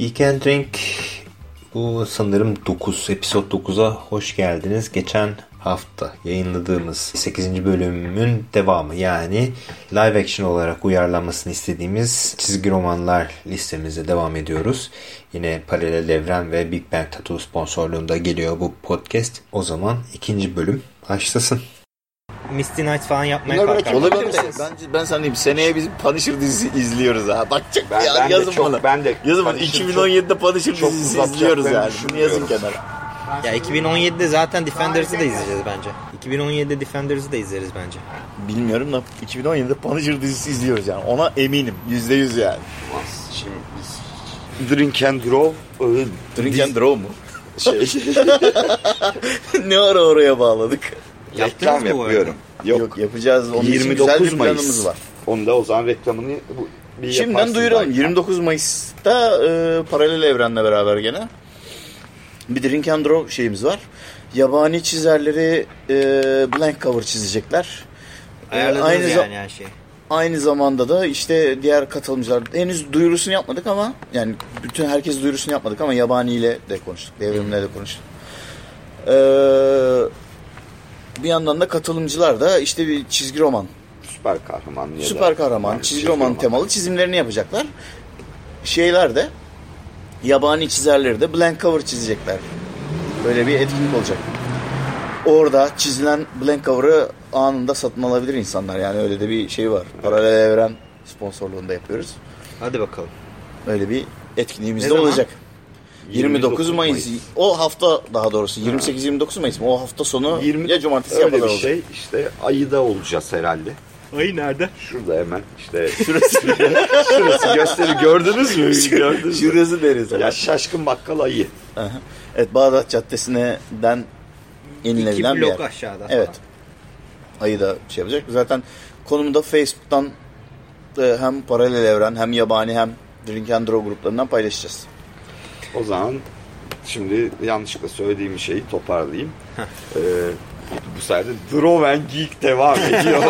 Geek and Drink bu sanırım 9, episod 9'a hoş geldiniz. Geçen hafta yayınladığımız 8. bölümün devamı yani live action olarak uyarlanmasını istediğimiz çizgi romanlar listemize devam ediyoruz. Yine Paralel Evren ve Big Bang Tattoo sponsorluğunda geliyor bu podcast. O zaman ikinci bölüm başlasın. Misty Night falan yapmaya Bunlar böyle kalkar. olabilir de ben, ben sana diyeyim seneye biz Punisher dizisi izliyoruz ha. Bakacak Ben- ya, ben de yazın çok- bana. ben de yazın bana Punisher 2017'de Punisher çok dizisi izliyoruz yani. Bunu yazın kenara. Ya 2017'de zaten Defenders'ı da izleyeceğiz bence. 2017'de Defenders'ı da izleriz bence. Bilmiyorum da 2017'de Punisher dizisi izliyoruz yani. Ona eminim. %100 yani. Şimdi biz Drink and Draw Drink and Draw mu? şey, ne ara oraya bağladık? Reklam Yaptınız yapıyorum. Yok. Yok, yapacağız. Onun için 29 güzel bir Mayıs. planımız var. Onda o zaman reklamını bu, bir Şimdiden duyuralım. belki. 29 Mayıs'ta e, paralel evrenle beraber gene bir Drink and Draw şeyimiz var. Yabani çizerleri e, blank cover çizecekler. E, Ayarladınız aynı, yani her şeyi. aynı zamanda da işte diğer katılımcılar henüz duyurusunu yapmadık ama yani bütün herkes duyurusunu yapmadık ama Yabani ile de konuştuk. Devrimle de konuştuk. E, bir yandan da katılımcılar da işte bir çizgi roman Süper kahraman ya da süper kahraman, yani çizgi roman temalı çizimlerini yapacaklar. Şeyler de yabani çizerleri de blank cover çizecekler. Böyle bir etkinlik olacak. Orada çizilen blank cover'ı anında satın alabilir insanlar. Yani öyle de bir şey var. Paralel evren sponsorluğunda yapıyoruz. Hadi bakalım. Öyle bir etkinliğimiz Ne de zaman? olacak. 29, 29 Mayıs. Mayıs. O hafta daha doğrusu 28-29 Mayıs mı? O hafta sonu 20 ya cumartesi ya öyle bir olacak. şey işte ayıda olacağız herhalde. Ayı nerede? Şurada hemen işte şurası şurası gösteri gördünüz mü? Gördünüz mü? Şurası deriz. Ya şaşkın bakkal ayı. Aha. Evet Bağdat Caddesi'nden inilebilen bir blok yer. aşağıda. Evet. Ayı da şey yapacak. Zaten konumu da Facebook'tan e, hem paralel evren hem yabani hem Drink and Draw gruplarından paylaşacağız. O zaman şimdi yanlışlıkla söylediğim şeyi toparlayayım. Ee, bu sefer de Draw and Geek devam ediyor.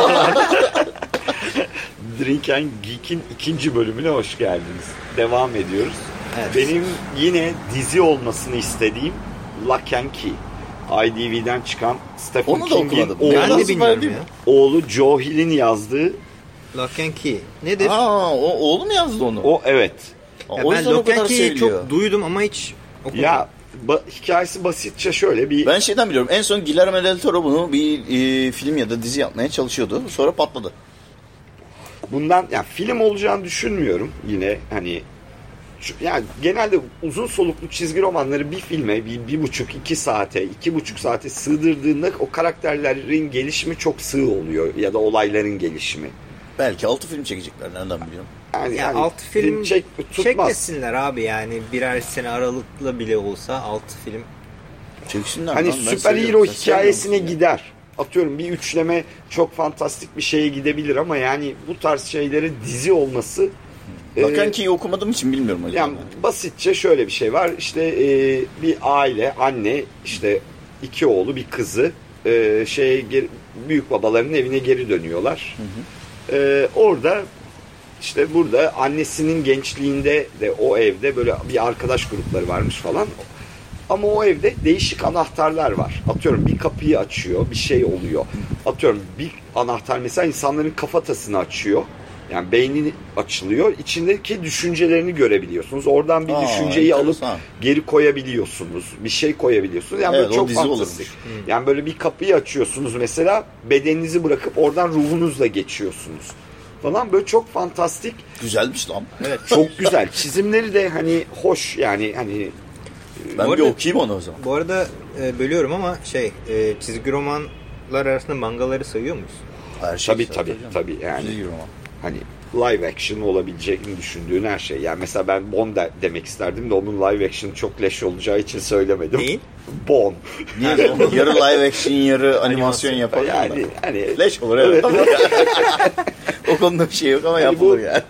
Drink and Geek'in ikinci bölümüne hoş geldiniz. Devam ediyoruz. Evet. Benim yine dizi olmasını istediğim Lock and Key. IDV'den çıkan Stephen Onu da King'in okumadım. oğlu, Ben de bilmiyorum ya. oğlu Joe Hill'in yazdığı Lock and Key. Nedir? Aa, o oğlu mu yazdı onu? o evet. Ya o ben yüzden o kadar çok duydum ama hiç okumadım. Ya ba- hikayesi basitçe şöyle bir Ben şeyden biliyorum. En son Guillermo del Toro bunu bir e, film ya da dizi yapmaya çalışıyordu. Sonra patladı. bundan yani film olacağını düşünmüyorum yine hani yani genelde uzun soluklu çizgi romanları bir filme bir, bir buçuk iki saate iki buçuk saate sığdırdığında o karakterlerin gelişimi çok sığ oluyor ya da olayların gelişimi. Belki altı film çekecekler. Nereden biliyorum? Yani, Ya yani altı film çek, tutmaz. çekmesinler abi yani birer sene aralıklı bile olsa altı film. Çeksinler. Hani süper hero hikayesine gider. Atıyorum bir üçleme çok fantastik bir şeye gidebilir ama yani bu tarz şeylere dizi olması e, and Key'i okumadığım için bilmiyorum hocam. Yani basitçe şöyle bir şey var. İşte e, bir aile, anne, işte iki oğlu, bir kızı e, şeye geri- büyük babaların evine geri dönüyorlar. E, orada işte burada annesinin gençliğinde de o evde böyle bir arkadaş grupları varmış falan. Ama o evde değişik anahtarlar var. Atıyorum bir kapıyı açıyor, bir şey oluyor. Atıyorum bir anahtar mesela insanların kafatasını açıyor. Yani beynini açılıyor. İçindeki düşüncelerini görebiliyorsunuz. Oradan bir Aa, düşünceyi alıp enteresan. geri koyabiliyorsunuz. Bir şey koyabiliyorsunuz. Yani Evet, böyle çok dizi fantastik. olurmuş. Yani böyle bir kapıyı açıyorsunuz mesela bedeninizi bırakıp oradan ruhunuzla geçiyorsunuz. Falan böyle çok fantastik Güzelmiş lan. Evet. çok güzel. Çizimleri de hani hoş yani hani Ben Bu bir arada- okuyayım onu o zaman. Bu arada e, bölüyorum ama şey e, çizgi romanlar arasında mangaları sayıyor muyuz? Her şey tabii tabii tabii yani Çizgi roman. Hani live action olabileceğini düşündüğün her şey. Yani mesela ben Bond de- demek isterdim de onun live action çok leş olacağı için söylemedim. Neyin? Bond. Niye? yarı live action yarı animasyon yapalım Yani hani Leş olur evet. o konuda bir şey yok ama Yani yapılır bu- yani.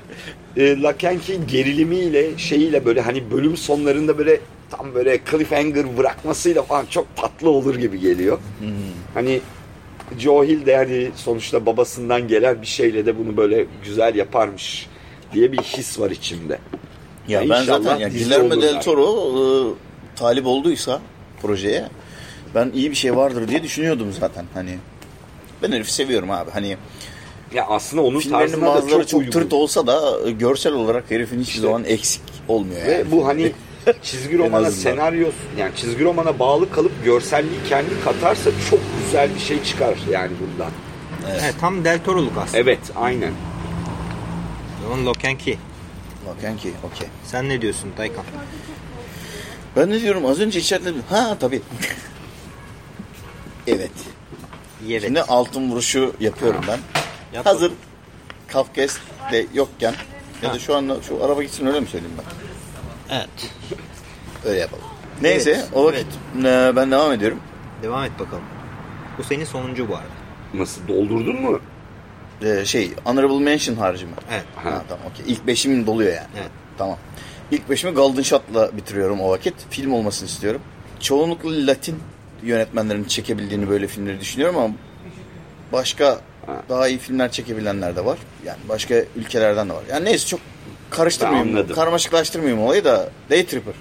e, Lakenki gerilimiyle şeyiyle böyle hani bölüm sonlarında böyle tam böyle cliffhanger bırakmasıyla falan çok tatlı olur gibi geliyor. Hani Joe Hill de yani sonuçta babasından gelen bir şeyle de bunu böyle güzel yaparmış diye bir his var içimde. Ya Ya ben zaten ya Guillermo del. Toro e, talip olduysa projeye ben iyi bir şey vardır diye düşünüyordum zaten hani. Ben herifi seviyorum abi. Hani Ya aslında onun tarzına da çok, çok, uygun. tırt olsa da e, görsel olarak herifin hiçbir İşte. zaman eksik olmuyor yani. Ve bu hani çizgi romana senaryo yani çizgi romana bağlı kalıp görselliği kendi katarsa çok güzel bir şey çıkar yani bundan. Evet, tam Del Toro'luk aslında. Evet aynen. O zaman Lock and Key. Bakın ki okey. Sen ne diyorsun Daykan? Ben ne diyorum az önce içeride ha tabii. evet. Evet. Şimdi altın vuruşu yapıyorum ben. Yap Hazır Kafkas de yokken ya da şu anda şu araba gitsin öyle mi söyleyeyim ben? Evet. Öyle yapalım. Neyse Evet, o vakit e, ben devam ediyorum. Devam et bakalım. Bu senin sonuncu bu arada. Nasıl doldurdun mu? E, şey Honorable Mention harcımı. Evet. Ha, tamam okey. İlk beşimin doluyor yani. Evet. Tamam. İlk beşimi Golden Shot'la bitiriyorum o vakit. Film olmasını istiyorum. Çoğunlukla Latin yönetmenlerin çekebildiğini böyle filmleri düşünüyorum ama başka Ha. daha iyi filmler çekebilenler de var. Yani başka ülkelerden de var. Yani neyse çok karıştırmayayım, anladım. karmaşıklaştırmayayım olayı da Day Tripper.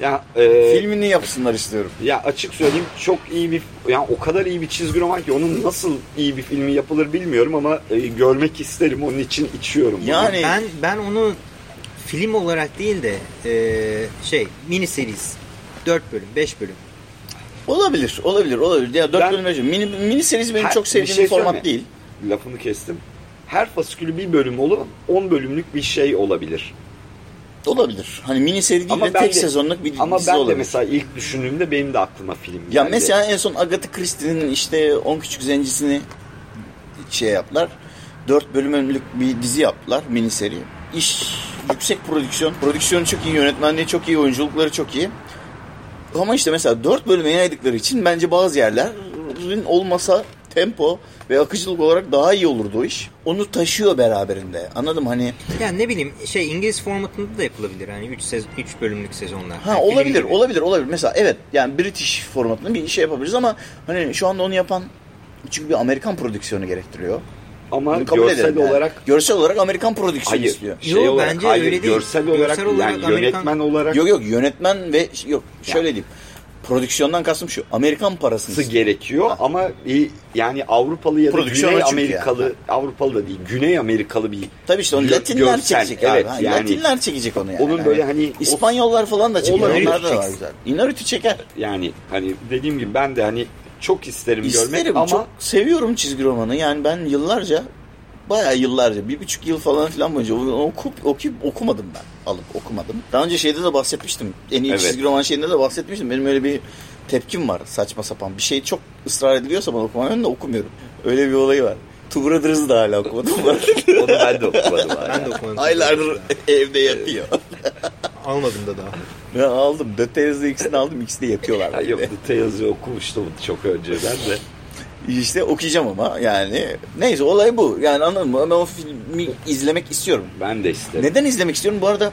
Ya e, Filmini yapsınlar istiyorum. ya açık söyleyeyim çok iyi bir yani o kadar iyi bir çizgi roman ki onun nasıl iyi bir filmi yapılır bilmiyorum ama e, görmek isterim onun için içiyorum. bunu. Yani Ben ben onu film olarak değil de eee, şey mini series 4 bölüm 5 bölüm. olabilir, olabilir, olabilir. Ya dört Ben- bölüm önce. Mini, mini serisi benim Her- çok bir sevdiğim şey bir format söyleme. değil. lafını kestim. Her fasikülü bir bölüm olup 10 bölümlük bir şey olabilir. Olabilir. Hani mini seri değil Ama de tek de- sezonluk bir Ama dizi ben de olabilir. mesela ilk düşündüğümde benim de aklıma film Ya geldi. mesela en son Agatha Christie'nin işte 10 Küçük Zencisini şey yaptılar. 4 bölümlük bir dizi yaptılar mini seri. İş yüksek prodüksiyon. Prodüksiyonu çok iyi, yönetmenliği çok iyi, oyunculukları çok iyi. Ama işte mesela 4 bölüme yaydıkları için bence bazı yerlerin olmasa tempo ve akıcılık olarak daha iyi olurdu o iş. Onu taşıyor beraberinde. Anladım hani Yani ne bileyim şey İngiliz formatında da yapılabilir. Yani 3 sez 3 bölümlük sezonlar. Ha Yani olabilir, gibi. olabilir, olabilir. Mesela evet yani British formatında bir şey yapabiliriz ama hani şu anda onu yapan çünkü bir Amerikan prodüksiyonu gerektiriyor. Ama Bunu kabul görsel yani. olarak görsel olarak Amerikan prodüksiyonu hayır. istiyor. Şey Yo, olarak bence hayır, öyle değil. görsel olarak, Görsel olarak yani Amerikan- yönetmen olarak Yok yok yönetmen ve yok şöyle diyeyim. Prodüksiyondan kastım şu. Amerikan parasını Sı istiyor. gerekiyor Ha. ama bir- yani Avrupalı ya da Güney Amerikalı yani. Avrupalı da değil Güney Amerikalı bir Tabii işte onu Latinler görsel, çekecek evet, abi. Yani Latinler çekecek onu yani. onun böyle hani o- İspanyollar falan da. Olabilir. Onlar da var güzel. Inarritu çeker. yani hani dediğim gibi ben de hani çok isterim, İsterim. görmek ama Çok seviyorum çizgi romanı. Yani ben yıllarca bayağı yıllarca bir buçuk yıl falan filan boyunca okup, okuyup okumadım ben. Alıp okumadım. Daha önce şeyde de bahsetmiştim. En iyi Evet. çizgi roman şeyinde de bahsetmiştim. Benim öyle bir tepkim var saçma sapan. Bir şey çok ısrar ediliyorsa bana okumam ben de okumuyorum. Öyle bir olayı var. Two Brothers'ı da hala okumadım. onu ben de okumadım. hala. Ben de okumadım. Aylardır evde yatıyor. Almadım da daha. ben aldım. The Tales'ı ikisini aldım. İkisi de yatıyorlar. Yok. The Tales'ı okumuştum çok önceden de. İşte okuyacağım ama yani. Neyse olay bu. Yani anladın mı? Ben o filmi izlemek istiyorum. Ben de isterim. Neden izlemek istiyorum? Bu arada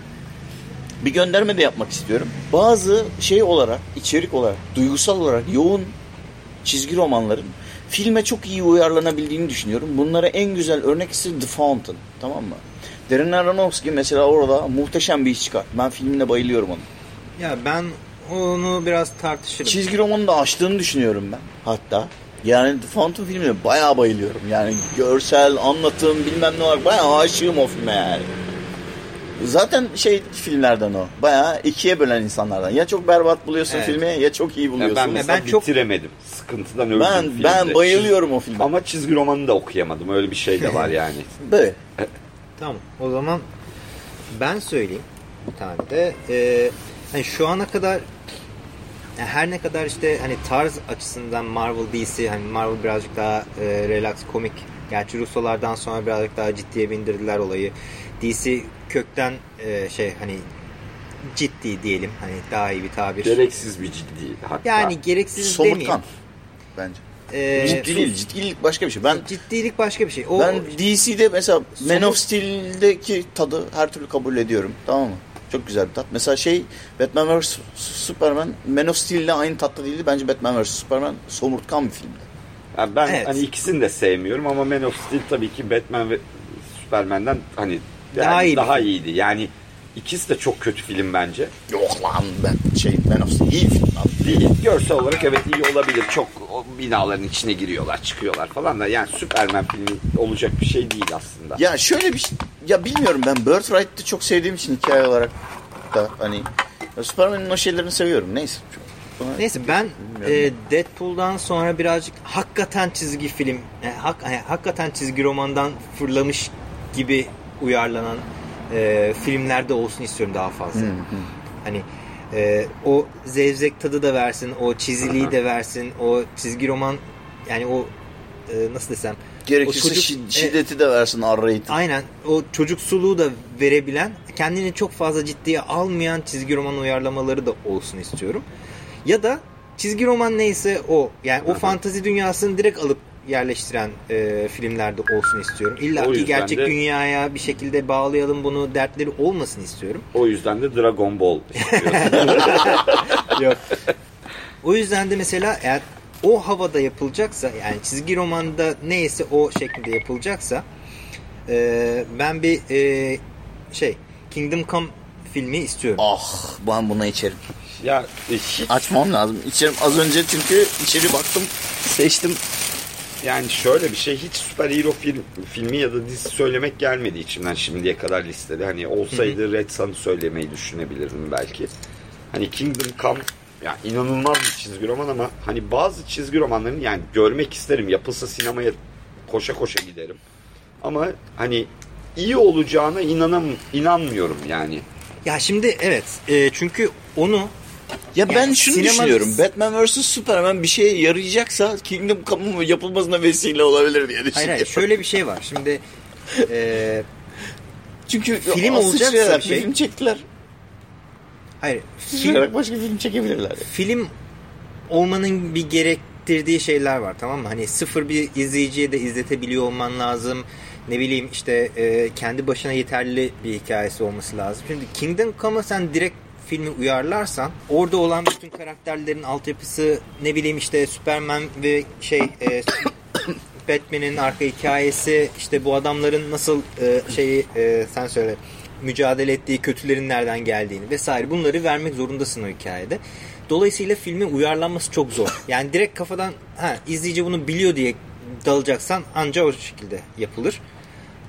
bir gönderme de yapmak istiyorum. Bazı şey olarak, içerik olarak, duygusal olarak yoğun çizgi romanların filme çok iyi uyarlanabildiğini düşünüyorum. Bunlara en güzel örnek ise The Fountain. Tamam mı? Darren Aronofsky mesela orada muhteşem bir iş çıkar. Ben filmine bayılıyorum onun. Ya ben onu biraz tartışırım. Çizgi romanı da açtığını düşünüyorum ben. Hatta yani The Fountain filmine bayağı bayılıyorum. Yani görsel, anlatım bilmem ne olarak bayağı aşığım o filme yani. Zaten şey filmlerden o. Bayağı ikiye bölen insanlardan. Ya çok berbat buluyorsun Evet. filmi ya çok iyi Ya buluyorsun. ben mesela ben çok- bitiremedim. Sıkıntıdan öldüm ben, filmde. ben bayılıyorum o filme. Ama çizgi romanını da okuyamadım. Öyle bir şey de var yani. Böyle. Tamam o zaman ben söyleyeyim bir tane de. Ee, hani şu ana kadar yani her ne kadar işte hani tarz açısından Marvel DC hani Marvel birazcık daha e, relax komik. Gerçi Russolardan sonra birazcık daha ciddiye bindirdiler olayı. DC kökten e, şey hani ciddi diyelim hani daha iyi bir tabir. Gereksiz bir ciddi hatta. yani gereksiz Somurtkan. demeyeyim. Bence. Ee, Ciddi değil. Ciddilik başka bir şey. Ben Ciddilik başka bir şey. O, ben DC'de mesela Man of Steel'deki tadı her türlü kabul ediyorum. Tamam mı? Çok güzel bir tat. Mesela şey Batman vs Superman Man of Steel'le aynı tatta değildi. Bence Batman vs Superman somurtkan bir filmdi. Yani ben Evet. hani ikisini de sevmiyorum ama Man of Steel tabii ki Batman ve Superman'den hani yani Daha daha, iyi film. iyiydi. Yani İkisi de çok kötü film bence. Yok lan ben şey Ben of Steel iyi film. Değil. Görsel olarak evet iyi olabilir. Çok o binaların içine giriyorlar, çıkıyorlar falan da yani Superman filmi olacak bir şey değil aslında. Ya şöyle bir şey, ya bilmiyorum ben Birthright'ı çok sevdiğim için hikaye olarak da hani Superman'in o şeylerini seviyorum. Neyse. Neyse ben e, Deadpool'dan sonra birazcık hakikaten çizgi film, yani hak, yani hakikaten çizgi romandan fırlamış gibi uyarlanan e, filmlerde olsun istiyorum daha fazla. Hani e, o zevzek tadı da versin, o çiziliği de versin, o çizgi roman yani o e, nasıl desem Gerekirse o çocuk- şi- şiddeti de versin R-rated. Aynen o çocuk suluğu da verebilen kendini çok fazla ciddiye almayan çizgi roman uyarlamaları da olsun istiyorum. Ya da çizgi roman neyse o yani o fantazi dünyasını direkt alıp yerleştiren e, filmlerde olsun istiyorum. İlla ki gerçek de- dünyaya bir şekilde bağlayalım bunu dertleri olmasın istiyorum. O yüzden de Dragon Ball. Yok. O yüzden de mesela eğer o havada yapılacaksa yani çizgi romanda neyse o şekilde yapılacaksa e, ben bir e, şey Kingdom Come filmi istiyorum. Ah ben buna içerim. ya hiç Açmam lazım. İçerim az önce çünkü içeri baktım seçtim. Yani şöyle bir şey hiç süper hero film, filmi ya da dizi söylemek gelmedi içimden şimdiye kadar listede. Hani olsaydı Red Sun'ı söylemeyi düşünebilirdim belki. Hani Kingdom Come ya inanılmaz bir çizgi roman ama hani bazı çizgi romanlarını yani görmek isterim. Yapılsa sinemaya koşa koşa giderim. Ama hani iyi olacağına inanam inanmıyorum yani. Ya şimdi evet e, çünkü onu Ya ben Yani şunu sinema- düşünüyorum. Batman vs Superman bir şeye yarayacaksa Kingdom Come'ın yapılmasına vesile olabilir diye hayır düşünüyorum. hayır şöyle bir şey var. Şimdi e, Çünkü Film olacaksa şey- film çektiler. hayır film, başka film çekebilirler. film olmanın bir gerektirdiği şeyler var tamam mı? Hani sıfır bir izleyiciye de izletebiliyor olman lazım. Ne bileyim işte e, kendi başına yeterli bir hikayesi olması lazım. Şimdi Kingdom Come'a sen direkt filmi uyarlarsan orada olan bütün karakterlerin altyapısı ne bileyim işte Superman ve şey e, Batman'in arka hikayesi işte bu adamların nasıl e, şeyi e, sen söyle mücadele ettiği kötülerin nereden geldiğini vesaire bunları vermek zorundasın o hikayede. Dolayısıyla filmin uyarlanması çok zor. Yani direkt kafadan ha, izleyici bunu biliyor diye dalacaksan anca o şekilde yapılır.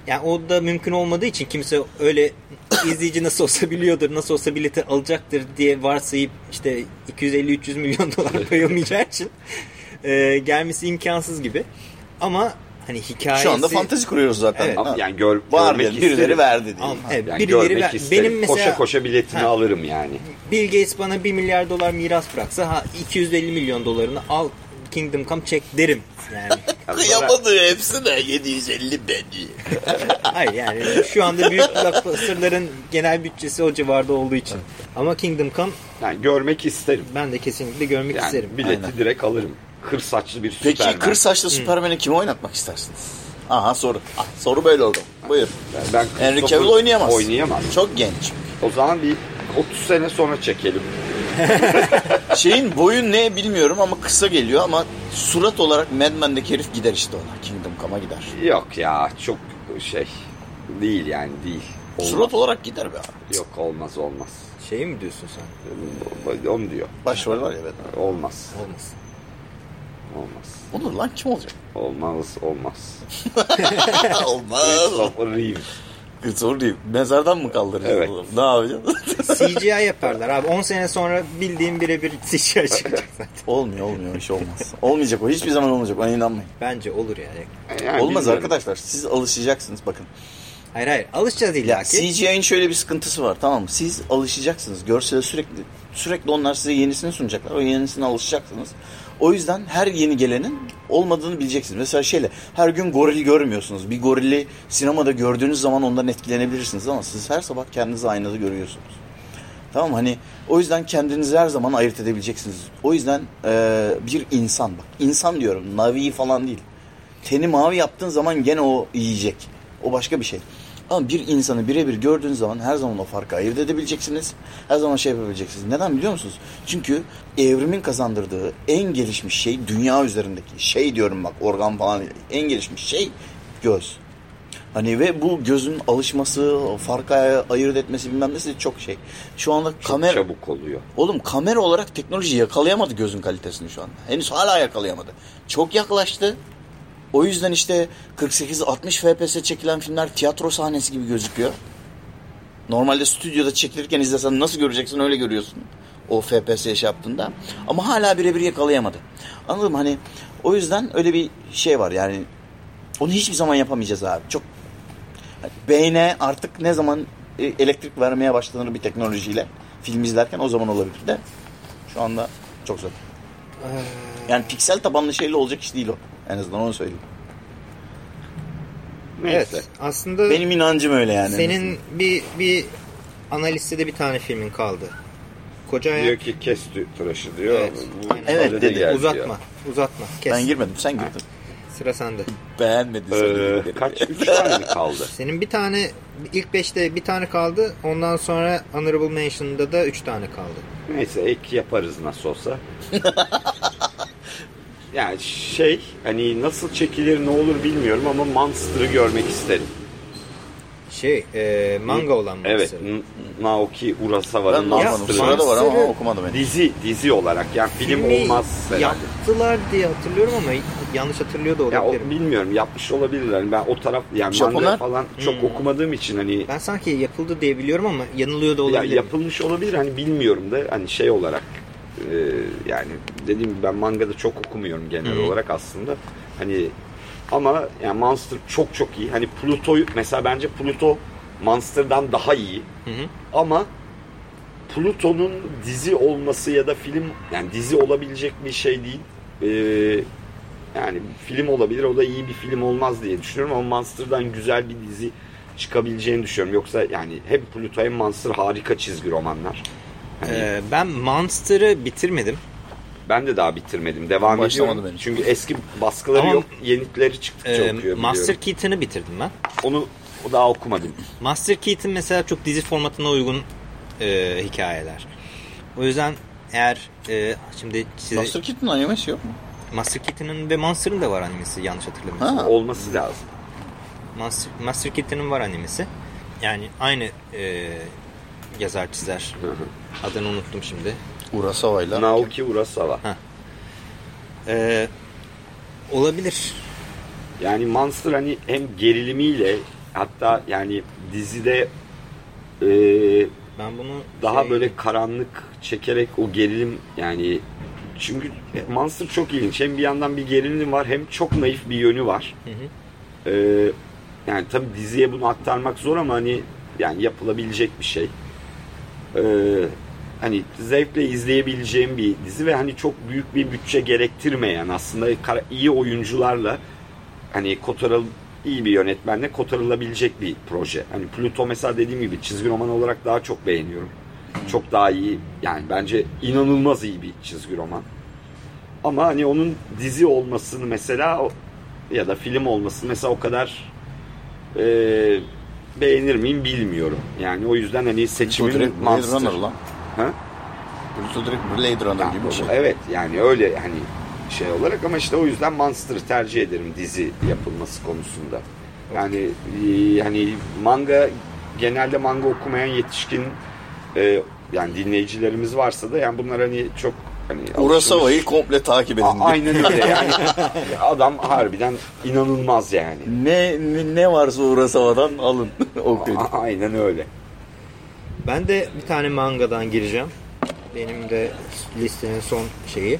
Yani o da mümkün olmadığı için kimse öyle izleyici nasıl olsa biliyordur, nasıl olsa bileti alacaktır diye varsayıp işte 250-300 milyon dolar koyulmayacağı için e, gelmesi imkansız gibi. Ama hani hikayesi... Şu anda fantezi kuruyoruz zaten. Evet. Ama yani gör, Var görmek birileri isterim. verdi diye. Ama, evet, Yani birileri görmek ver- isterim. Benim mesela koşa koşa biletini Ha. alırım yani. Bill Gates bana 1 milyar dolar miras bıraksa ha 250 milyon dolarını al Kingdom Come çek derim. Yani Kıyamadı hepsine 750 beni. hayır yani şu anda büyük blockbusterların genel bütçesi o civarda olduğu için. Ama Kingdom Come Yani görmek isterim. ben de kesinlikle görmek Yani isterim. bileti Aynen. direkt alırım. Kır saçlı bir Peki Superman. kır saçlı Superman'i kime oynatmak istersiniz? Aha soru. Ah, soru böyle oldu. Buyur. Yani ben Henry Cavill oynayamaz. Oynayamaz. Çok genç. O zaman bir 30 sene sonra çekelim. Şeyin boyu ne bilmiyorum ama kısa geliyor ama surat olarak Mad Men'deki herif gider işte ona. Kingdom Come'a gider. Yok ya çok şey değil yani değil. Olmaz. Surat olarak gider be abi. Yok olmaz olmaz. Şey mi diyorsun sen? Onu diyor. Başrol var ya evet. Olmaz. Olmaz. Olmaz. Olur lan kim olacak? Olmaz olmaz. Olmaz. Christopher Reeve. Soru değil. Mezardan mı kaldıracağız? Evet. oğlum? Ne yapacağız? CGI yaparlar abi. 10 sene sonra bildiğim birebir CGI çıkacak zaten. olmuyor olmuyor iş olmaz. Olmayacak o hiçbir zaman olmayacak ona inanmayın. Bence olur yani. Yani olmaz bilmiyorum. arkadaşlar siz alışacaksınız bakın. Hayır hayır alışacağız Ya illa ki. CGI'nin şöyle bir sıkıntısı var tamam mı? Siz alışacaksınız. Görsele sürekli sürekli onlar size yenisini sunacaklar. O yenisine alışacaksınız. O yüzden her yeni gelenin olmadığını bileceksiniz. Mesela şeyle her gün goril görmüyorsunuz. Bir gorili sinemada gördüğünüz zaman ondan etkilenebilirsiniz ama siz her sabah kendinizi aynada görüyorsunuz. Tamam? Hani o yüzden kendinizi her zaman ayırt edebileceksiniz. O yüzden eee, bir insan bak. insan diyorum. Navi falan değil. Teni mavi yaptığın zaman gene o yiyecek. O başka bir şey. Ama bir insanı birebir gördüğünüz zaman her zaman o farkı ayırt edebileceksiniz. Her zaman şey yapabileceksiniz. Neden biliyor musunuz? Çünkü evrimin kazandırdığı en gelişmiş şey dünya üzerindeki şey diyorum bak organ falan. En gelişmiş şey göz. Hani ve bu gözün alışması, farka ayırt etmesi bilmem nesi çok şey. Şu anda Çok kamera çabuk oluyor. Oğlum kamera olarak teknoloji yakalayamadı gözün kalitesini şu anda. Henüz hala yakalayamadı. Çok yaklaştı. O yüzden işte 48-60 FPS çekilen filmler tiyatro sahnesi gibi gözüküyor. Normalde stüdyoda çekilirken izlesen nasıl göreceksin öyle görüyorsun. O FPS şey yaptığında. Ama hala birebir yakalayamadı. Anladın mı? Hani o yüzden öyle bir şey var yani. Onu hiçbir zaman yapamayacağız abi. Çok beyne artık ne zaman e, elektrik vermeye başlanır bir teknolojiyle film izlerken o zaman olabilir de şu anda çok zor. Yani piksel tabanlı şeyle olacak iş değil o. En azından onu söyleyeyim. Neyse. Evet. Aslında Benim inancım öyle yani. senin bir bir ana listede bir tane filmin kaldı. Koca Diyor ayak ki kes tıraşı diyor. Evet. Bu. Evet, dedi. geldi uzatma. ya. Uzatma. Kes. Ben girmedim sen girdin. Sıra sende. Beğenmedin. Ee, kaç? Üç tane mi kaldı? Senin bir tane ilk beşte bir tane kaldı. Ondan sonra Honorable Mention'da da üç tane kaldı. Neyse ek yaparız nasıl olsa. yani şey hani nasıl çekilir ne olur bilmiyorum ama Monster'ı görmek isterim. Şey, e, manga olan Evet. Monster. N- Naoki Urasawa'nın. Monster'ı. Sırada var ama okumadım ben. Dizi dizi olarak yani film Filmi olmaz herhalde. Yaptılar diye hatırlıyorum ama yanlış hatırlıyor da Ya o, olabilirim. bilmiyorum yapmış olabilirler. Yani ben o taraf yani Japonlar- manga falan çok Hmm. okumadığım için hani Ben sanki yapıldı diye biliyorum ama yanılıyor da ya olabilirim. yapılmış olabilir hani bilmiyorum da hani şey olarak e, yani dediğim gibi ben mangada çok okumuyorum genel Hı. olarak aslında. Hani ama yani Monster çok çok iyi. Hani Pluto'yu mesela bence Pluto Monster'dan daha iyi. Hı hı. Ama Pluto'nun dizi olması ya da film yani dizi olabilecek bir şey değil. Ee, yani film olabilir o da iyi bir film olmaz diye düşünüyorum ama Monster'dan güzel bir dizi çıkabileceğini düşünüyorum. Yoksa yani hem Pluto hem Monster harika çizgi romanlar. Hani Ee, ben Monster'ı bitirmedim. ben de daha bitirmedim. Devam Başlamadı ediyorum. benim. Çünkü eski baskıları Ama- yok. Yenilikleri çıktıkça Ee, okuyor Master. Keaton'ı bitirdim ben. Onu o daha okumadım. Master Keaton mesela çok dizi formatına uygun e, hikayeler. O yüzden eğer e, şimdi size Master Kit'in animesi yok mu? Master Keaton'ın ve Monster'ın da var animesi yanlış hatırlamıyorsam. Ha. Olması lazım. Master, Master Keaton'ın var animesi. Yani aynı e, yazar çizer. Hı hı. Adını unuttum şimdi. Urasawa'yla. Naoki Urasawa. E, olabilir. Yani Monster hani hem gerilimiyle hatta yani dizide e, Ben bunu daha şey- böyle karanlık çekerek o gerilim yani çünkü Monster çok ilginç. Hem bir yandan bir gerilim var hem çok naif bir yönü var. Hı hı. Ee, yani tabii diziye bunu aktarmak zor ama hani yani yapılabilecek bir şey. Ee, hani zevkle izleyebileceğim bir dizi ve hani çok büyük bir bütçe gerektirmeyen aslında iyi oyuncularla hani kotarıl iyi bir yönetmenle kotarılabilecek bir proje. Hani Pluto mesela dediğim gibi çizgi roman olarak daha çok beğeniyorum. Çok daha iyi yani bence inanılmaz iyi bir çizgi roman. Ama hani onun dizi olmasını mesela ya da film olmasını mesela o kadar e, beğenir miyim bilmiyorum. Yani o yüzden hani seçimim direkt Blade Monster. Runner lan. Ha? Pluto direkt Blade Runner gibi bir şey. Evet yani öyle hani şey olarak ama işte o yüzden Monster'ı tercih ederim dizi yapılması konusunda. Yani e, hani manga genelde manga okumayan yetişkin e, yani dinleyicilerimiz varsa da yani bunlar hani çok hani Urasawa'yı alışılmış- komple takip edin. A- aynen öyle yani. Adam harbiden inanılmaz yani. Ne, ne, ne varsa Urasawa'dan alın. Okuyun. Aynen öyle. Ben de bir tane mangadan gireceğim. Benim de listenin son şeyi.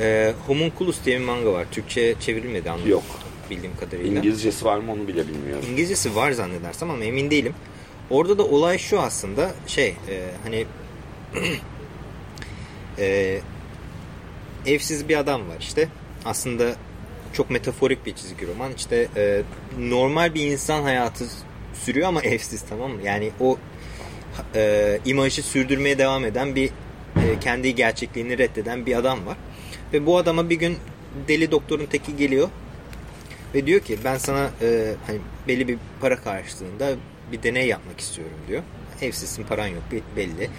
Ee, Homunculus diye bir manga var. Türkçe çevrilmedi anladım. Yok. Bildiğim kadarıyla. İngilizcesi var mı onu bile bilmiyorum. İngilizcesi var zannedersem ama emin değilim. Orada da olay şu aslında şey e, hani e, evsiz bir adam var işte. Aslında çok metaforik bir çizgi roman. İşte e, normal bir insan hayatı sürüyor ama evsiz tamam mı? Yani o e, imajı sürdürmeye devam eden bir e, kendi gerçekliğini reddeden bir adam var. Ve bu adama bir gün deli doktorun teki geliyor ve diyor ki ben sana e, hani belli bir para karşılığında bir deney yapmak istiyorum diyor. Evsizsin paran yok be- belli.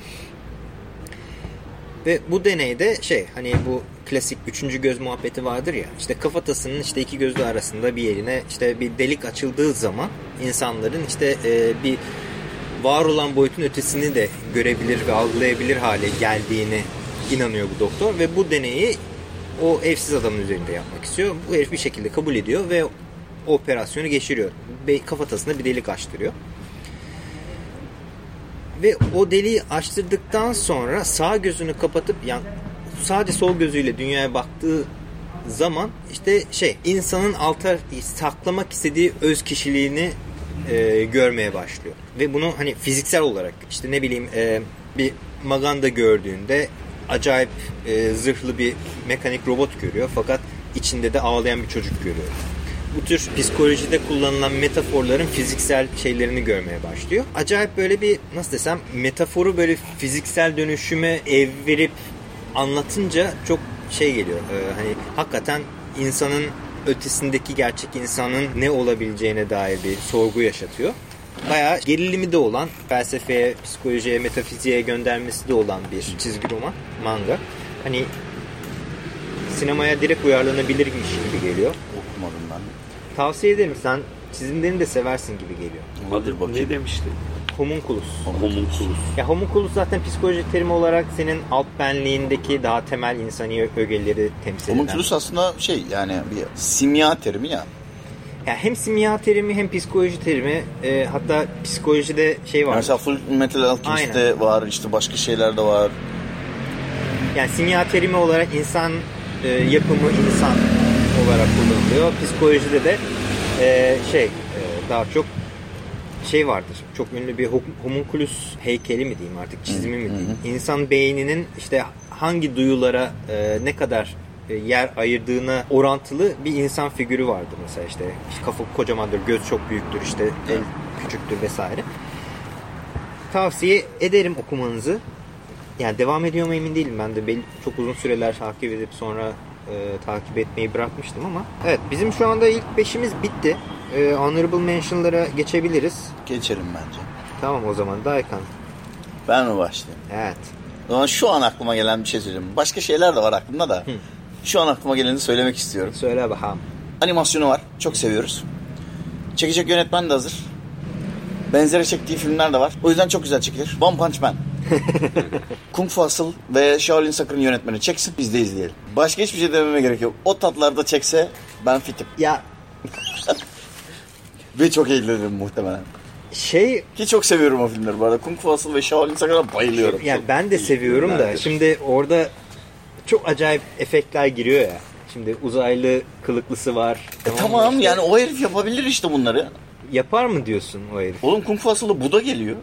Ve bu deneyde şey hani bu klasik üçüncü göz muhabbeti vardır ya. İşte kafatasının işte iki gözü arasında bir yerine işte bir delik açıldığı zaman insanların işte e, bir var olan boyutun ötesini de görebilir ve algılayabilir hale geldiğini inanıyor bu doktor ve bu deneyi o evsiz adamın üzerinde yapmak istiyor. Bu herif bir şekilde kabul ediyor ve operasyonu geçiriyor. Be- Kafatasına bir delik açtırıyor. Ve o deliği açtırdıktan sonra sağ gözünü kapatıp yani sadece sol gözüyle dünyaya baktığı zaman işte şey insanın alta saklamak istediği öz kişiliğini e, görmeye başlıyor. Ve bunu hani fiziksel olarak işte ne bileyim e, bir Maganda gördüğünde acayip e, zırhlı bir mekanik robot görüyor fakat içinde de ağlayan bir çocuk görüyor. Bu tür psikolojide kullanılan metaforların fiziksel şeylerini görmeye başlıyor. Acayip böyle bir nasıl desem metaforu böyle fiziksel dönüşüme ev verip anlatınca çok şey geliyor. Ee, hani hakikaten insanın ötesindeki gerçek insanın ne olabileceğine dair bir sorgu yaşatıyor. Bayağı gerilimi de olan, felsefeye, psikolojiye, metafiziğe göndermesi de olan bir çizgi roman, manga. Hani sinemaya direkt uyarlanabilirmiş gibi geliyor. Okumadım ben. Tavsiye ederim. Sen çizimlerini de seversin gibi geliyor. Ne bakayım. demişti? Homunculus. Homunculus. Ya homunculus zaten psikoloji terimi olarak senin alt benliğindeki daha temel insani ögeleri temsil eden. Homunculus aslında şey yani bir simya terimi ya. Ya hem simya terimi hem psikoloji terimi e, hatta psikolojide şey var. Mesela Full Metal Alchemist'te var işte başka şeyler de var. Yani simya terimi olarak insan e, yapımı insan olarak kullanılıyor. Psikolojide de e, şey e, daha çok şey vardır. Çok ünlü bir hom- homunculus heykeli mi diyeyim artık çizimi mi diyeyim. İnsan beyninin işte hangi duyulara e, ne kadar e, yer ayırdığına orantılı bir insan figürü vardır mesela işte, işte kafa kocamandır, göz çok büyüktür, işte el küçüktür vesaire. Tavsiye ederim okumanızı. Yani devam ediyor mu emin değilim. Ben de çok uzun süreler takip edip sonra e, takip etmeyi bırakmıştım ama. Evet bizim şu anda ilk beşimiz bitti. E, honorable mention'lara geçebiliriz. Geçelim bence. Tamam o zaman Daikan. Ben mi başlayayım? Evet. O zaman şu an aklıma gelen bir şey söyleyeyim. Başka şeyler de var aklımda da. Şu an aklıma geleni söylemek istiyorum. Söyle bakalım. Animasyonu var. Çok seviyoruz. Çekecek yönetmen de hazır. Benzeri çektiği filmler de var. O yüzden çok güzel çekilir. One Punch Man. Kung Fu Hustle ve Shaolin Soccer'ın yönetmeni çeksin biz de izleyelim. Başka hiçbir şey dememe gerek yok. O tatlarda çekse ben fitim. Ya Ve çok eğlenirim muhtemelen. şey Ki çok seviyorum o filmleri bu arada. Kung Fu Hustle ve Shaolin Soccer'a bayılıyorum. yani ben de seviyorum da şimdi orada çok acayip efektler giriyor ya. Şimdi uzaylı kılıklısı var. E mı? tamam İşte yani o herif yapabilir işte bunları. Yapar mı diyorsun o herif? Oğlum Kung Fu Hustle'da Buda geliyor.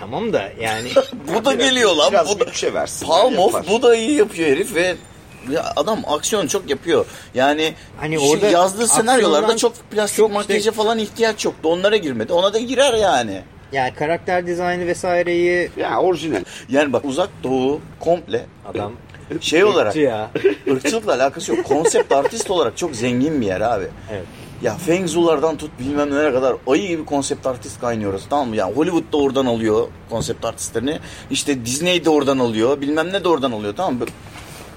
Tamam da yani Buda geliyor lan. Biraz Buda. bütçe versin. Palmov bu da iyi yapıyor herif ve ya adam aksiyon çok yapıyor. Yani Hani orada yazdığı senaryolarda çok plastik çok makyaja işte- falan ihtiyaç yoktu. Onlara girmedi. Ona da girer yani. yani karakter dizaynı vesaireyi Ya orijinal. Yani bak uzak doğu komple adam şey olarak ya. ırkçılıkla alakası yok. Konsept artist olarak çok zengin bir yer abi. Evet. Ya Feng Zu'lardan tut bilmem nelere kadar ayı gibi konsept artist kaynıyoruz tamam mı? Yani Hollywood da oradan alıyor konsept artistlerini. İşte Disney de oradan alıyor. Bilmem ne de oradan alıyor tamam mı?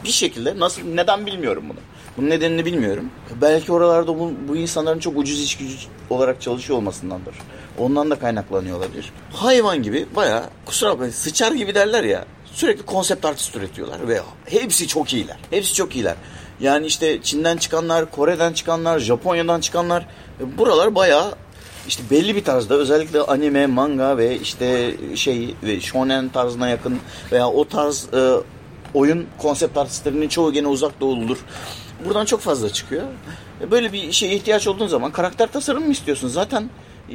Bir şekilde nasıl neden bilmiyorum bunu. Bunun nedenini bilmiyorum. Belki oralarda bu, bu insanların çok ucuz iş gücü olarak çalışıyor olmasındandır. Ondan da kaynaklanıyor olabilir. Hayvan gibi bayağı kusura bakmayın sıçar gibi derler ya. Sürekli konsept artist üretiyorlar ve hepsi çok iyiler. Hepsi çok iyiler. Yani işte Çin'den çıkanlar, Kore'den çıkanlar, Japonya'dan çıkanlar e, buralar bayağı işte belli bir tarzda özellikle anime, manga ve işte şey ve shonen tarzına yakın veya o tarz e, oyun konsept artistlerinin çoğu gene uzak doğuludur. Buradan çok fazla çıkıyor. E, Böyle bir şeye ihtiyaç olduğun zaman karakter tasarım mı istiyorsun? Zaten e,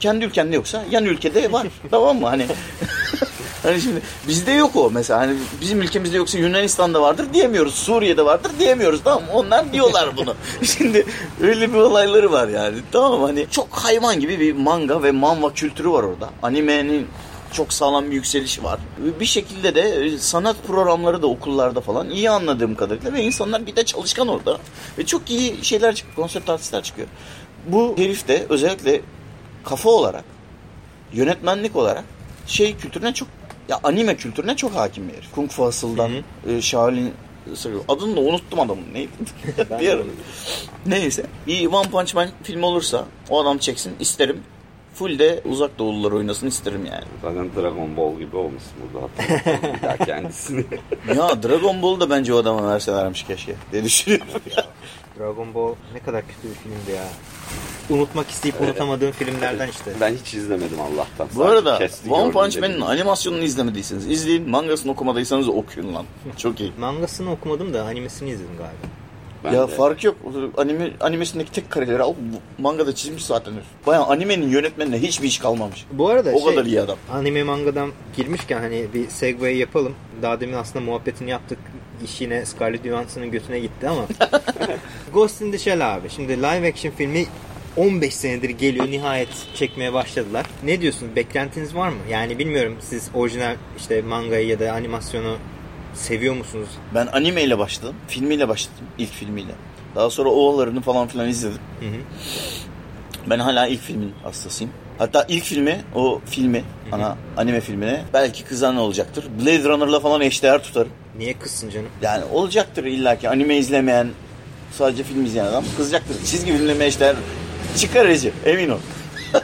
kendi ülkende yoksa yan ülkede var. tamam mı? Hani Hani şimdi bizde yok o mesela hani bizim ülkemizde yoksa Yunanistan'da vardır diyemiyoruz. Suriye'de vardır diyemiyoruz tamam? Onlar diyorlar bunu. şimdi öyle bir olayları var yani. Tamam hani çok hayvan gibi bir manga ve manva kültürü var orada. Animenin çok sağlam bir yükselişi var. Bir şekilde de e, sanat programları da okullarda falan iyi anladığım kadarıyla ve insanlar bir de çalışkan orada. Ve çok iyi şeyler çıkıyor, konsept artistler çıkıyor. Bu herif de özellikle kafa olarak, yönetmenlik olarak şey kültürüne çok ya anime kültürüne çok hakim bir herif. Kung Fu Hustle'dan, e, Shaolin. Adını da unuttum adamın. Neydi? Bir ara. Neyse. Bir One Punch Man filmi olursa o adam çeksin isterim. Full de uzak doğulular oynasın isterim yani. Zaten Dragon Ball gibi olmuş burada. Bir daha kendisini. ya Dragon Ball'u da bence o adama verselermiş keşke diye düşünüyorum. Dragon Ball ne kadar kötü bir filmdi ya. Unutmak isteyip unutamadığım filmlerden işte. ben hiç izlemedim Allah'tan. Bu Sadece arada kesti One Punch Man'in animasyonunu izlemediyseniz izleyin. Mangasını okumadıysanız okuyun lan. Çok iyi. Mangasını okumadım da animesini izledim galiba. Ben ya de- fark yok. Anime, animesindeki tek kareleri al. Mangada çizmiş zaten. Bayağı animenin yönetmenine hiçbir iş kalmamış. Bu arada O şey, kadar iyi adam. anime mangadan girmişken hani bir segue yapalım. Daha demin aslında muhabbetini yaptık. İş yine Scarlett Johansson'ın götüne gitti ama. Ghost in the Shell abi. Şimdi live action filmi 15 senedir geliyor. Nihayet çekmeye başladılar. Ne diyorsunuz? Beklentiniz var mı? Yani bilmiyorum siz orijinal işte mangayı ya da animasyonu seviyor musunuz? Ben anime ile başladım. Filmiyle başladım. ilk filmiyle. Daha sonra ovalarını falan filan izledim. Hı hı. Ben hala ilk filmin hastasıyım. Hatta ilk filmi, o filmi, ana anime filmine belki kızan olacaktır. Blade Runner'la falan eşdeğer tutarım. Niye kızsın canım? Yani olacaktır illaki anime izlemeyen, sadece film izleyen adam kızacaktır. Çizgi filmle eşdeğer çıkar Recep, emin ol.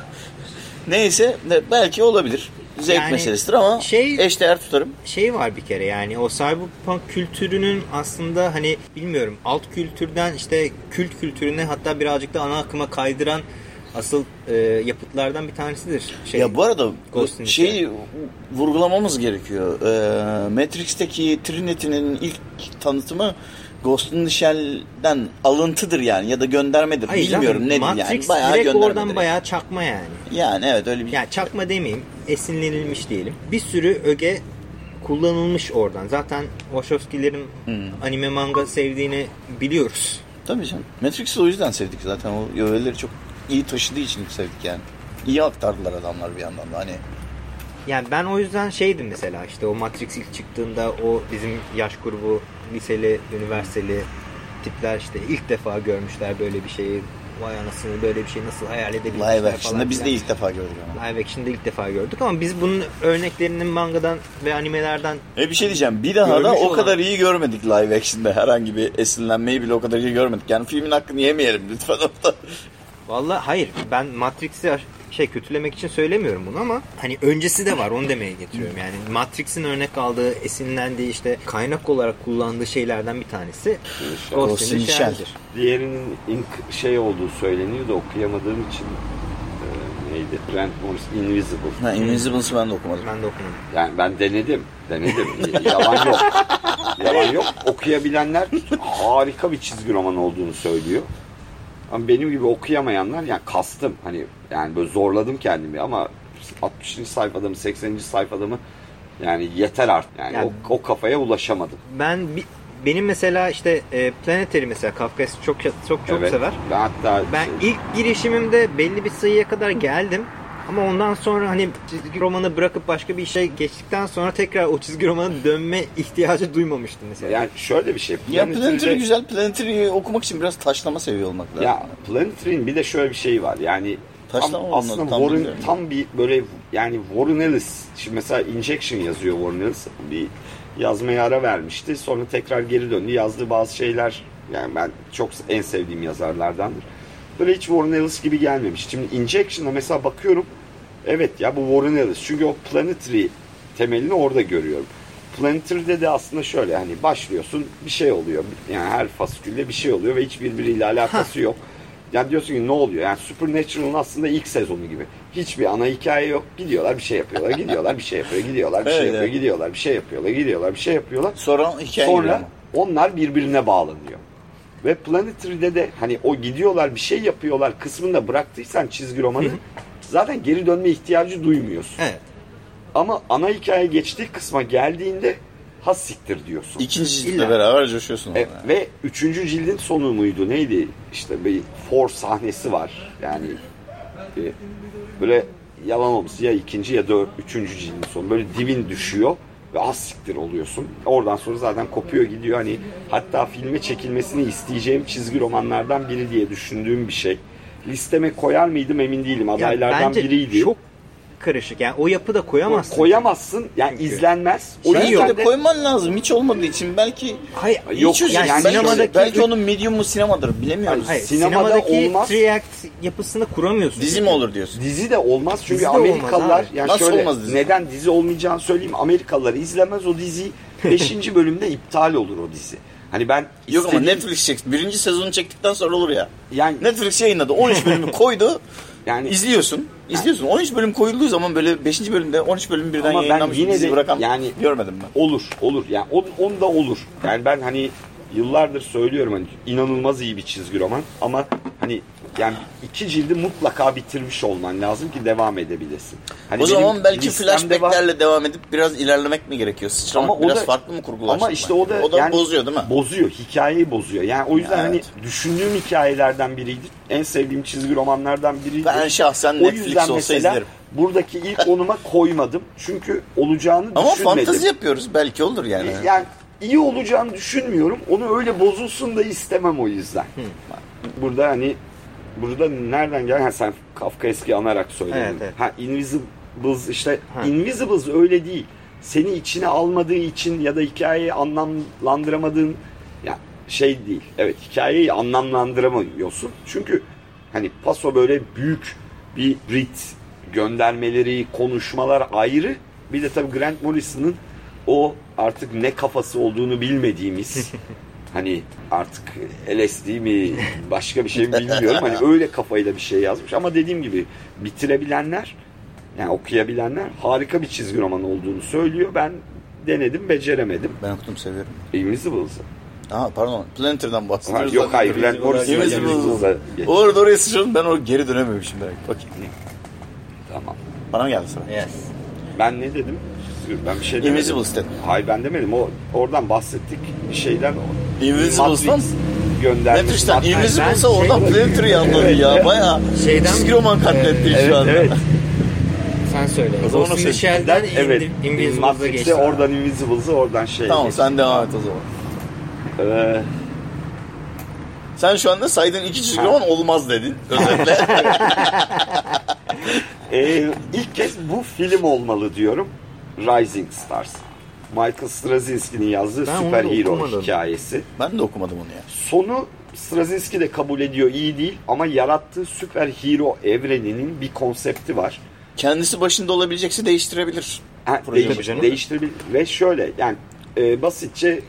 Neyse, belki olabilir. Zevk Yani meselesidir ama şey- eşdeğer tutarım. şey var bir kere yani o cyberpunk kültürünün aslında hani bilmiyorum alt kültürden işte kült kültürüne hatta birazcık da ana akıma kaydıran asıl e, yapıtlardan bir tanesidir. Şey, ya bu arada Ghost şeyi vurgulamamız gerekiyor. Ee, Matrix'teki Trinity'nin ilk tanıtımı Ghost in the Shell'den alıntıdır yani ya da göndermedir. Hayır Bilmiyorum Matrix yani. Bayağı direkt oradan bayağı çakma yani. Yani evet öyle bir Ya çakma demeyeyim esinlenilmiş diyelim. Bir sürü öge kullanılmış oradan. Zaten Wachowski'lerin Hmm. anime manga sevdiğini biliyoruz. Tabii canım. Matrix'i o yüzden sevdik zaten. O öğeleri çok iyi taşıdığı için sevdik yani. İyi aktardılar adamlar bir yandan da hani. Yani ben o yüzden şeydim mesela işte o Matrix ilk çıktığında o bizim yaş grubu liseli, üniversiteli tipler işte ilk defa görmüşler böyle bir şeyi. Vay anasını böyle bir şey nasıl hayal edebilmişler Live action'da biz de ilk defa gördük ama. Live action'da ilk defa gördük ama biz bunun örneklerinin mangadan ve animelerden E bir şey diyeceğim. Bir daha da o olan- kadar iyi görmedik live action'da. Herhangi bir esinlenmeyi bile o kadar iyi görmedik. Yani filmin hakkını yemeyelim lütfen orada. Vallahi hayır ben Matrix'i şey kötülemek için söylemiyorum bunu ama hani öncesi de var onu demeye getiriyorum. Yani Matrix'in örnek aldığı, esinlendiği işte kaynak olarak kullandığı şeylerden bir tanesi Ghost in the Shell. Shell'dir. Diğerinin ink şey olduğu söyleniyor da okuyamadığım için e, neydi? Grant Morrison Invisible. Ha, Invincibles'ı ben de okumadım. Ben de okumadım. Yani ben denedim. Denedim. Yalan yok. Yalan yok. Okuyabilenler harika bir çizgi roman olduğunu söylüyor. Ama benim gibi okuyamayanlar yani kastım hani yani böyle zorladım kendimi ama 60. sayfada mı 80. sayfada mı yani yeter artık yani Yani- o, o kafaya ulaşamadım. Ben bir, benim mesela işte e, Planetary mesela Kafkas'ı çok çok çok Evet. sever. Ben hatta Ben şey- ilk girişimimde belli bir sayıya kadar geldim. Ama ondan sonra hani çizgi romanı bırakıp başka bir işe geçtikten sonra tekrar o çizgi romana dönme ihtiyacı duymamıştım mesela. yani şöyle bir şey. Ya Planetary güzel. Planetary'yi okumak için biraz taşlama seviyor olmak lazım. Ya Planetary'in bir de şöyle bir şey var. Yani tam, Taşlama mı aslında? Tam Warren, bilmiyorum. tam bir böyle yani Warren Ellis. Şimdi mesela Injection yazıyor Warren Ellis. Bir yazmaya ara vermişti. Sonra tekrar geri döndü. Yazdığı bazı şeyler yani ben çok en sevdiğim yazarlardandır. Böyle hiç Warren Ellis gibi gelmemiş. Şimdi Injection'a mesela bakıyorum. Evet ya bu Warren Ellis. Çünkü o Planetary temelini orada görüyorum. Planetary'de de aslında şöyle hani başlıyorsun bir şey oluyor. Yani her fasikülde bir şey oluyor ve hiç birbiriyle alakası yok. Yani diyorsun ki ne oluyor? Yani Supernatural'ın aslında ilk sezonu gibi. Hiçbir ana hikaye yok. Gidiyorlar bir şey yapıyorlar. Gidiyorlar bir şey yapıyor. Gidiyorlar bir şey yapıyor. Gidiyorlar bir şey yapıyorlar. Gidiyorlar bir şey yapıyorlar. Sonra hikaye Sonra onlar birbirine bağlanıyor. Ve Planetary'de de hani o gidiyorlar bir şey yapıyorlar kısmında bıraktıysan çizgi romanı zaten geri dönme ihtiyacı duymuyorsun. Evet. Ama ana hikaye geçtiği kısma geldiğinde has siktir diyorsun. İkinci ciltle İlla. beraber coşuyorsun. E, yani. ve üçüncü cildin sonu muydu neydi? İşte bir for sahnesi var. Yani e, böyle yalan olması ya ikinci ya da üçüncü cildin sonu. Böyle dibin düşüyor ve az siktir oluyorsun. Oradan sonra zaten kopuyor gidiyor. Hani hatta filme çekilmesini isteyeceğim çizgi romanlardan biri diye düşündüğüm bir şey. Listeme koyar mıydım emin değilim. Adaylardan bence biriydi. Çok karışık. Yani o yapı da koyamazsın. Koyamazsın. Yani Çünkü. izlenmez. O Belki yüzden de koyman lazım. Hiç olmadığı için belki Hayır, Yok, hiç yani yani sinemadaki belki onun medium'u sinemadır bilemiyoruz. hayır, Sinemada sinemadaki olmaz. three act yapısını kuramıyorsun. Dizi mi olur diyorsun? dizi de olmaz çünkü Dizi de olmaz Amerikalılar abi. yani Nasıl şöyle olmaz dizi? neden dizi olmayacağını söyleyeyim. Amerikalılar izlemez o diziyi. 5. bölümde iptal olur o dizi. Hani ben Yok ama istediğim- Netflix çekti. Birinci sezonu çektikten sonra olur ya. yani Netflix yayınladı. 13 bölümü koydu. yani İzliyorsun. İzliyorsun. 13 bölüm koyulduğu zaman böyle 5. bölümde 13 bölüm birden Ama ben yayınlanmış yine dizi de bırakan yani- görmedim ben. olur olur yani on, on da olur. Yani ben hani yıllardır söylüyorum hani inanılmaz iyi bir çizgi roman ama hani yani iki cildi mutlaka bitirmiş olman lazım ki devam edebilesin. Hani o zaman belki listemde var. flashbacklerle devam edip biraz ilerlemek mi gerekiyor? Sıçramak Ama o biraz da- farklı mı kurgulaştırmak? Ama işte o da, o da yani bozuyor değil mi? Bozuyor. Hikayeyi bozuyor. Yani o yüzden Ya hani evet. düşündüğüm hikayelerden biriydi. En sevdiğim çizgi romanlardan biriydi. Ben şahsen o Netflix olsa mesela izlerim. buradaki ilk onuma koymadım. Çünkü olacağını Ama düşünmedim. fantezi yapıyoruz. Belki olur yani. Yani iyi olacağını düşünmüyorum. Onu öyle bozulsun da istemem o yüzden. Burada hani burada nereden gel? Ha, sen Kafka eski anarak söyledin. Evet, evet. Ha Invisibles işte Ha. Invisibles öyle değil. Seni içine almadığı için ya da hikayeyi anlamlandıramadığın ya şey değil. Evet hikayeyi anlamlandıramıyorsun. Çünkü hani paso böyle büyük bir rit göndermeleri, konuşmalar ayrı. Bir de tabii Grant Morrison'ın o artık ne kafası olduğunu bilmediğimiz hani artık LSD mi başka bir şey mi bilmiyorum. Hani öyle kafayla bir şey yazmış ama dediğim gibi bitirebilenler yani okuyabilenler harika bir çizgi roman olduğunu söylüyor. Ben denedim beceremedim. Ben okudum seviyorum. Invisibles'ı. Aa pardon. Planter'dan Ha, bahsediyoruz. yok hayır Grant Morrison Invisible. Invisibles'a geç. Orada oraya sıçradım ben o geri dönememişim direkt. Bakayım. Tamam. Bana mı geldi sıra? Yes. Ben ne dedim? Ben bir şey demedim. Invisibles dedim. Hayır ben demedim. O oradan bahsettik bir şeyden. Invisibles'tan Matrix göndermiş. Matrix'ten Matrix. Invisible'sa Ben oradan şey- Planter'ı anladı ya. Baya Şeyden- çizgi roman katletti Evet şu anda. evet. Sen söyle. O zaman Ghost in the şey- Shell'den evet. evet. Matrix'e geçti. oradan Invisibles'ı oradan şey. Tamam sen devam et o zaman. Ee, Sen şu anda saydığın iki çizgi roman olmaz dedin. Özetle. e, ilk kez bu film olmalı diyorum. Rising Stars. Michael Straczynski'nin yazdığı Ben süper hero okumadım. hikayesi. ben de okumadım onu ya. Sonu Straczynski de kabul ediyor iyi değil ama yarattığı süper hero evreninin bir konsepti var. Kendisi başında olabilecekse değiştirebilir. Ha, değiş- değiştirebilir ve şöyle yani e, basitçe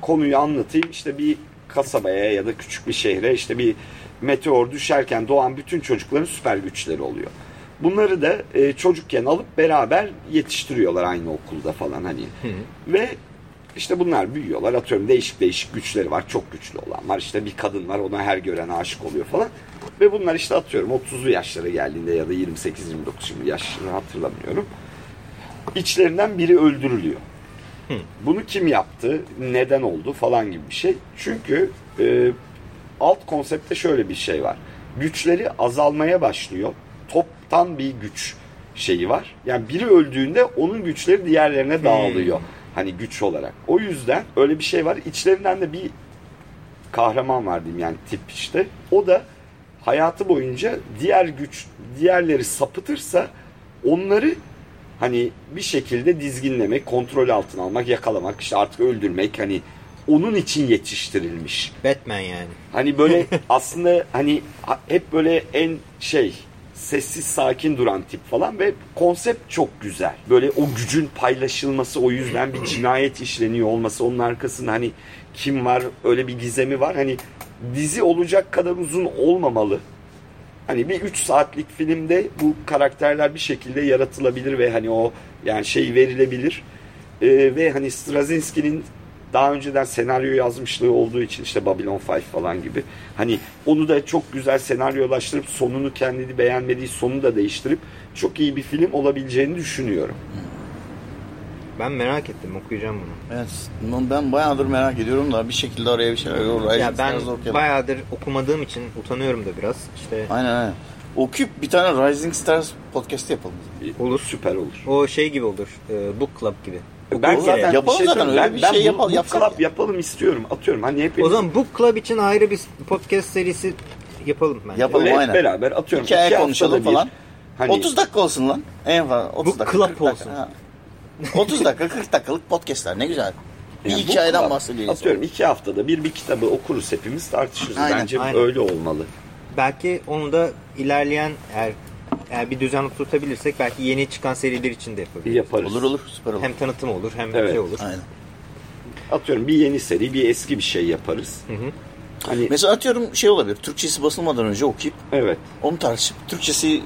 konuyu anlatayım işte bir kasabaya ya da küçük bir şehre işte bir meteor düşerken doğan bütün çocukların süper güçleri oluyor. Bunları da e, çocukken alıp beraber yetiştiriyorlar aynı okulda falan hani. Ve işte bunlar büyüyorlar. Atıyorum değişik değişik güçleri var. Çok güçlü olan var. İşte bir kadın var. Ona her gören aşık oluyor falan. Ve bunlar işte atıyorum 30'lu yaşlara geldiğinde ya da 28-29 şimdi yaşını hatırlamıyorum. İçlerinden biri öldürülüyor. Bunu kim yaptı? Neden oldu? Falan gibi bir şey. Çünkü e, alt konseptte şöyle bir şey var. Güçleri azalmaya başlıyor. Toptan bir güç şeyi var. Yani biri öldüğünde onun güçleri diğerlerine dağılıyor. Hani güç olarak. O yüzden öyle bir şey var. İçlerinden de bir kahraman var diyeyim yani tip işte. O da hayatı boyunca diğer güç diğerleri sapıtırsa onları hani bir şekilde dizginlemek, kontrol altına almak, yakalamak, işte artık öldürmek hani onun için yetiştirilmiş. Batman yani. Hani böyle aslında hani ha- hep böyle en şey sessiz sakin duran tip falan ve konsept çok güzel. Böyle o gücün paylaşılması o yüzden bir cinayet işleniyor olması onun arkasında hani kim var öyle bir gizemi var. Hani dizi olacak kadar uzun olmamalı. Hani bir 3 saatlik filmde bu karakterler bir şekilde yaratılabilir ve hani o yani şey verilebilir. Ee, ve hani Straczynski'nin daha önceden senaryo yazmışlığı olduğu için işte Babylon 5 falan gibi hani onu da çok güzel senaryolaştırıp sonunu kendi beğenmediği sonunu da değiştirip çok iyi bir film olabileceğini düşünüyorum. Ben merak ettim okuyacağım bunu. Evet. bunu Ben bayağıdır merak ediyorum da bir şekilde araya bir şeyler olur. Ya ben bayağıdır okumadığım için utanıyorum da biraz. İşte Aynen aynen. Okuyup bir tane Rising Stars podcast yapalım. Olur. Süper olur. o şey gibi olur. e, book club gibi. Ben Oku- zaten Yapalım şey zaten, öyle ben, bir ben şey yapalım, yapsak club ya. yapalım istiyorum. Atıyorum hani hepimiz O zaman book club için ayrı bir podcast serisi yapalım bence. Yapalım. Böyle hep aynen. beraber atıyorum. Hikaye iki konuşalım haftada bir, falan. Hani 30 dakika olsun lan. En fazla 30 Bu dakika. club 40 dakika. olsun. Ha. 30 dakika 40 dakikalık podcastler ne güzel. Bir yani bu hikayeden kadar. bahsediyor. Atıyorum iki haftada bir bir kitabı okuruz hepimiz tartışırız. Aynen, Bence aynen. öyle olmalı. Belki onu da ilerleyen eğer, eğer bir düzen oturtabilirsek belki yeni çıkan seriler için de yapabiliriz. Yaparız. Olur olur süper olur. Hem tanıtım olur hem Evet. şey olur. Aynen. Atıyorum bir yeni seri bir eski bir şey yaparız. Hı hı. Hani Mesela atıyorum şey olabilir. Türkçesi basılmadan önce okuyup evet. onu tartışıp Türkçesi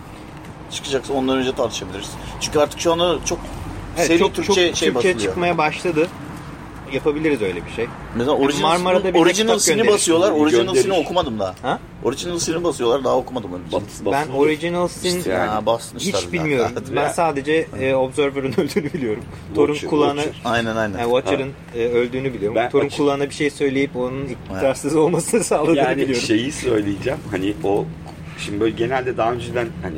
çıkacaksa ondan önce tartışabiliriz. Çünkü artık şu anda çok Evet, seri çok, Türkçe çok şey Türkçe basılıyor. çıkmaya başladı. Yapabiliriz öyle bir şey. Mesela original, Marmara'da bize original'sini basıyorlar. Original'sini okumadım daha. Ha? Original'sini basıyorlar daha okumadım. Bas, Ben basılı- Original Sin İşte yani. Hiç bir bilmiyorum. ben sadece e, Observer'ın öldüğünü biliyorum. Torun kulağına Watcher. Aynen aynen. yani Watcher'ın e, öldüğünü biliyorum. Ben Torun açık- kulağına bir şey söyleyip onun iktidarsız olmasını sağladığını Yani biliyorum. şeyi söyleyeceğim. Hani o şimdi böyle genelde daha önceden hani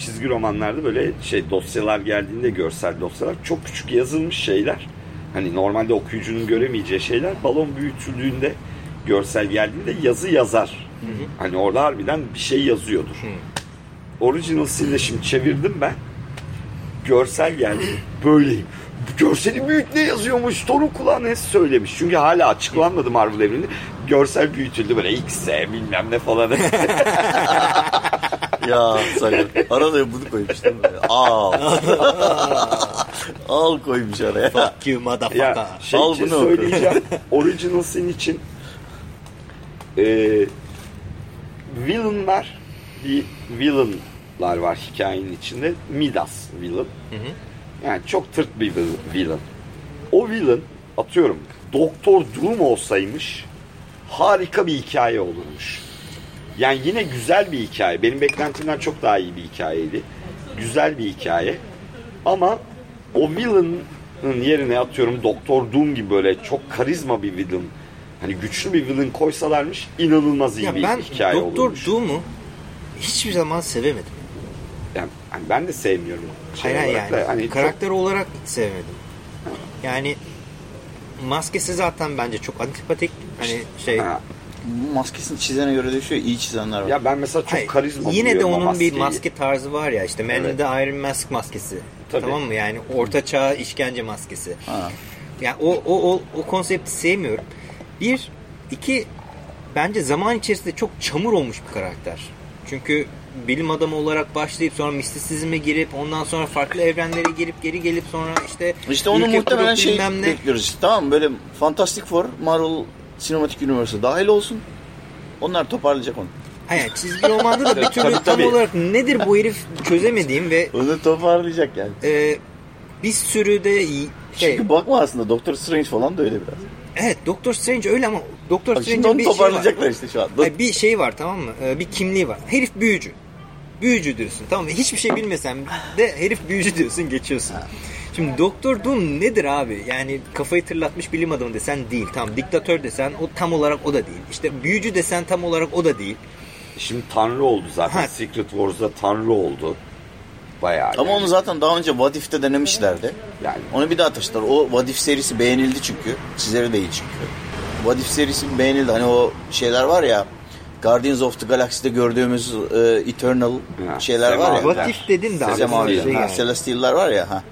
çizgi romanlarda böyle şey dosyalar geldiğinde görsel dosyalar çok küçük yazılmış şeyler. Hani normalde okuyucunun göremeyeceği şeyler balon büyütüldüğünde görsel geldiğinde yazı yazar. Hani orada harbiden bir şey yazıyordur. Original Sin'de şimdi çevirdim ben. Görsel geldi. Böyleyim. Görseli büyük ne yazıyormuş? Torun kulağına söylemiş. Çünkü hala açıklanmadı Marvel evreninde. Görsel büyütüldü böyle X'e bilmem ne falan. ya sakın. Arada bunu koymuş değil mi? Al. Al koymuş araya. Fuck you motherfucker. ya şey Al bunu oku. söyleyeceğim. Original Sin için e, villainlar bir villainlar var hikayenin içinde. Midas villain. Yani çok tırt bir vil- villain. O villain atıyorum Doktor Doom olsaymış harika bir hikaye olurmuş. Yani yine güzel bir hikaye. Benim beklentimden çok daha iyi bir hikayeydi. Güzel bir hikaye. Ama o villain'ın yerine atıyorum Doktor Doom gibi böyle çok karizma bir villain. Hani güçlü bir villain koysalarmış inanılmaz iyi Ya bir ben hikaye Doktor olurmuş. Doom'u hiçbir zaman sevemedim. Yani, hani ben de sevmiyorum. Şey Hayır olarak yani da hani çok- karakter olarak hiç sevmedim. Yani maskesi zaten bence çok antipatik. Hani şey Ha, maskesini çizene göre değişiyor. İyi çizenler var. ya ben mesela çok Hayır, karizma Yine de onun bir maskeyi. maske tarzı var ya işte Man in Evet. the Iron Mask maskesi. Tabii. Tamam mı? Yani orta çağ işkence maskesi. Ha. Yani o o o o konsepti sevmiyorum. Bir, iki bence zaman içerisinde çok çamur olmuş bir karakter. Çünkü bilim adamı olarak başlayıp sonra mistisizme girip ondan sonra farklı evrenlere girip geri gelip sonra işte İşte onu muhtemelen şey ne. bekliyoruz. işte. Tamam mı? böyle Fantastic Four, Marvel Cinematic Universe'a dahil olsun. Onlar toparlayacak onu. Hayır çizgi romanda da bir türlü Tabii, tam tabii. olarak nedir bu herif çözemediğim ve Onu toparlayacak yani. e, bir sürü de şey Çünkü bakma aslında Doctor Strange falan da öyle biraz. evet Doctor Strange öyle ama Doctor Strange'in bir şey var. toparlayacaklar işte şu an. Hayır, bir şey var tamam mı? Ee, bir kimliği var. Herif büyücü. Büyücü diyorsun tamam mı? Hiçbir şey bilmesen de herif büyücü diyorsun geçiyorsun. Şimdi Doktor Doom nedir abi? Yani kafayı tırlatmış bilim adamı desen değil. Tamam diktatör desen o tam olarak o da değil. İşte büyücü desen tam olarak o da değil. Şimdi Tanrı oldu zaten. Ha. Secret Wars'da Tanrı oldu. Bayağı. Ama yani. onu zaten daha önce What If'te denemişlerdi. Yani Onu bir daha taşıdılar. O What If serisi beğenildi çünkü. Çizeri de iyi çünkü. What If serisi beğenildi. Hani o şeyler var ya Guardians of the Galaxy'de gördüğümüz e, Eternal Ha, şeyler var ya. What if dedin de abi. Semaviler, Şey. Celestial'lar var ya. Ha.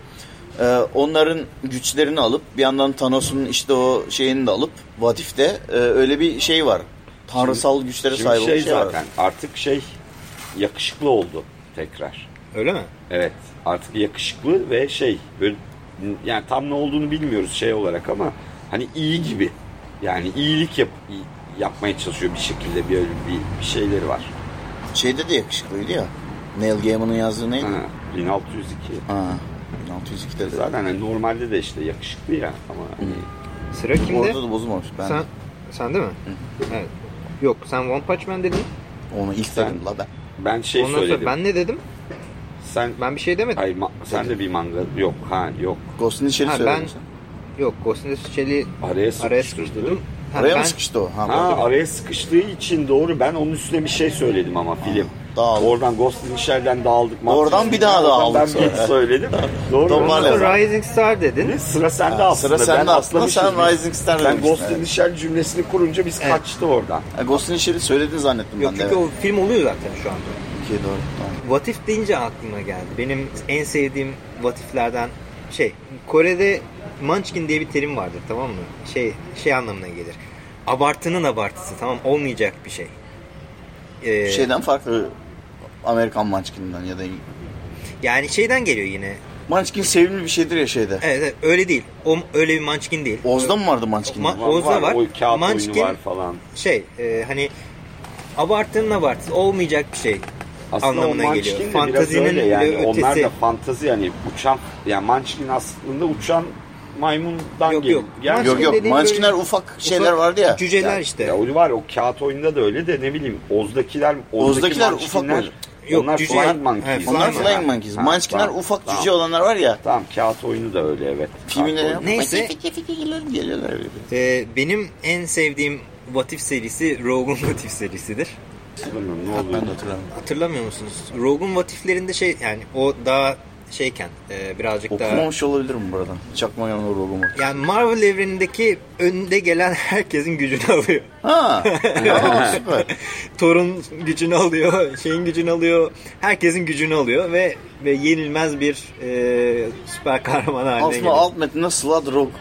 Ee, onların güçlerini alıp bir yandan Thanos'un işte o şeyini de alıp What If'te e, öyle bir şey var. Tanrısal güçlere şimdi sahip şey şey zaten var. artık şey yakışıklı oldu tekrar. Öyle mi? Evet artık yakışıklı ve şey böyle yani tam ne olduğunu bilmiyoruz şey olarak ama hani iyi gibi. Yani iyilik yap, yapmaya çalışıyor bir şekilde bir, bir, bir şeyleri var. Şeyde de yakışıklıydı ya. Neil Gaiman'ın yazdığı neydi? Ha, 1602. Ha. 602'de de. Zaten hani normalde de işte yakışıklı ya ama hani Sıra kimde? Orada da bozulmamış. Ben Sen, sen de mi? Evet. Yok sen One Punch Man dedin. onu ilk Sen- dedim la ben. ben şey Ondan sonra söyledim. ben ne dedim? Sen Ben bir şey demedim. Hayır, ma- sen de bir manga yok ha yok Ghost in the Shell'i Ha, söyledin ben-. Yok Ghost in the Shell'i araya araya sıkıştırdı. sıkıştırdım. Ha, Oraya ben- mı sıkıştı o? Ha, Ha araya sıkıştığı için doğru ben onun üstüne bir şey söyledim ama film. Dağıldı. Oradan Ghost in the Shell'den dağıldık. Oradan bir daha dağıldık Ben sonra. bir söyledim. doğru. Toparlayalım. Rising Star dedin. Ne? Sıra sende Ha, aslında. sıra sende Ben aslında, sen Rising Star Sen demiştin, Ghost in evet. the Shell cümlesini kurunca biz Evet. kaçtı oradan. Ha, Ghost in the Shell'i söyledin zannettim Yok ben de. çünkü evet. o film oluyor zaten şu anda. okey doğru. Tamam. What If deyince aklıma geldi. Benim en sevdiğim What If'lerden şey Kore'de Munchkin diye bir terim vardır tamam mı? Şey şey anlamına gelir. Abartının abartısı tamam olmayacak bir şey. Ee, Şeyden farklı Amerikan Munchkin'den ya da yani şeyden geliyor yine. Munchkin sevimli bir şeydir ya şeyde. Evet, evet öyle değil. O öyle bir Munchkin değil. Oz'da mı vardı Munchkin? Ma- Oğuz'da var. O kağıt Munchkin- oyunu var falan. Şey e, hani abartının abartısı olmayacak bir şey Aslında anlamına geliyor. Fantazinin öyle yani. bile Onlar ötesi. da fantazi yani uçan yani Munchkin aslında uçan maymundan Yok, gel- yok. Yok yok Munchkinler ufak şeyler vardı ya. Cüceler Ya- işte. Ya o var o kağıt oyunda da öyle de ne bileyim Oz'dakiler Oz'dakiler Ozdaki ufak. Yok, onlar cüce- Flying Monkeys. He, Onlar Flying Flying Monkeys. Munchkinler tamam, ufak tamam. cüce olanlar var ya. Tamam kağıt oyunu da öyle evet. Oyunu. Neyse. Fiki geliyorlar öyle. Ee, benim en sevdiğim What If serisi Rogue'un What If serisidir. Hatırlamıyorum ne Ben oluyor. Hatırlamıyor musunuz? Rogue'un What If'lerinde şey yani o daha şeyken e, birazcık daha Okumamış olabilirim bu arada. Çakma yanına rogumu. yani Marvel evrenindeki önde gelen herkesin gücünü alıyor. Ha. Aa, süper. Thor'un gücünü alıyor, şeyin gücünü alıyor, herkesin gücünü alıyor ve ve yenilmez bir e, süper kahraman haline Aslında geliyor. alt metninde Slud Rogue.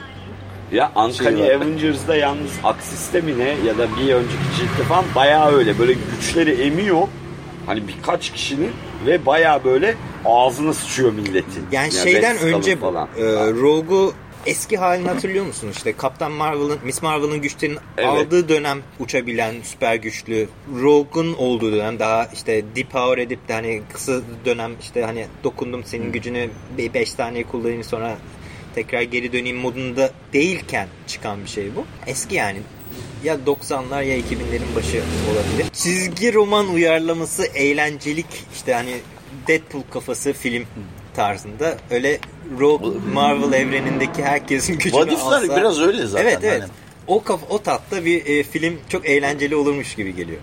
Ya Uncanny Şey. Avengers'da yalnız Aksis'te mi ne ya da bir önceki ciltte falan bayağı öyle böyle güçleri emiyor. Hani birkaç kişinin ve bayağı böyle ağzına sıçıyor milletin. Yani Ya şeyden önce falan. E, Rogue'u eski halini hatırlıyor musun? İşte Kaptan Marvel'ın, Miss Marvel'ın güçlerini Evet. aldığı dönem uçabilen, süper güçlü. Rogue'un olduğu dönem daha işte depower edip de hani kısa dönem işte hani dokundum senin gücünü 5 saniye kullanayım sonra tekrar geri döneyim modunda değilken çıkan bir şey bu. Eski yani ya 90'lar ya 2000'lerin başı olabilir. Çizgi roman uyarlaması eğlencelik işte hani Deadpool kafası film tarzında öyle Rogue Marvel evrenindeki herkesin gücünü What alsa. biraz öyle zaten. Evet evet. Hani. O kaf o tatta bir e, film çok eğlenceli olurmuş gibi geliyor.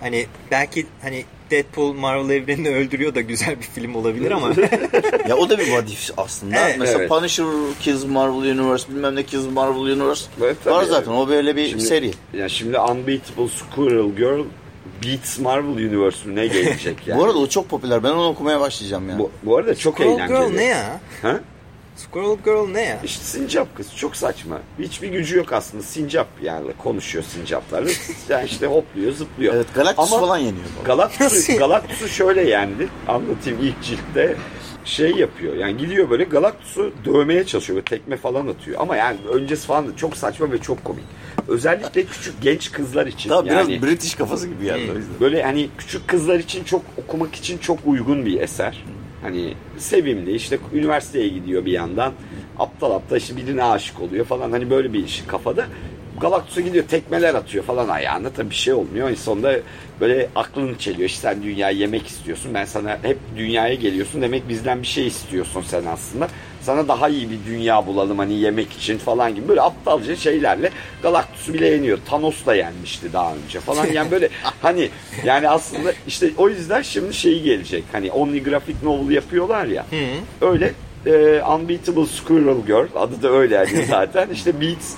Hani belki hani Deadpool Marvel evrenini öldürüyor da güzel bir film olabilir ama Ya o da bir what if aslında. Evet, Mesela evet. Punisher Kills Marvel Universe bilmem ne Kills Marvel Universe Evet, var zaten. O böyle bir Şimdi- seri. Ya şimdi Unbeatable Squirrel Girl Beats Marvel Universe ne gelecek yani? Bu arada o çok popüler. Ben onu okumaya başlayacağım ya. bu, bu arada çok Squirrel eğlenceli. Girl ne ya? Ha? Squirrel Girl ne ya? İşte sincap kız çok saçma. Hiçbir gücü yok aslında. Sincap yani konuşuyor sincaplarla. Yani işte hopluyor, zıplıyor. Evet Galactus Ama falan yeniyor. bu arada. Galactus'u Galactus'u şöyle yendi. Anlatayım ilk ciltte şey yapıyor. Yani gidiyor böyle Galactus'u dövmeye çalışıyor. Böyle tekme falan atıyor. Ama yani öncesi falan da çok saçma ve çok komik. Özellikle küçük genç kızlar için. Tabii yani biraz British kafası gibi o yüzden. Böyle hani küçük kızlar için çok okumak için çok uygun bir eser. Hani sevimli işte üniversiteye gidiyor bir yandan. Aptal aptal işte birine aşık oluyor falan hani böyle bir iş kafada. Galactus'a gidiyor tekmeler atıyor falan ayağına tabii bir şey olmuyor. En sonunda böyle aklını çeliyor. İşte sen dünyayı yemek istiyorsun. Ben sana hep dünyaya geliyorsun. Demek bizden bir şey istiyorsun sen aslında. Sana daha iyi bir dünya bulalım hani yemek için falan gibi böyle aptalca şeylerle Galactus'u bile yeniyor. Thanos da yenmişti daha önce falan. Yani böyle hani yani aslında işte o yüzden şimdi şeyi gelecek. Hani Only Graphic Novel yapıyorlar ya. Öyle e, Unbeatable Squirrel Girl adı da öyle yani zaten. İşte Beats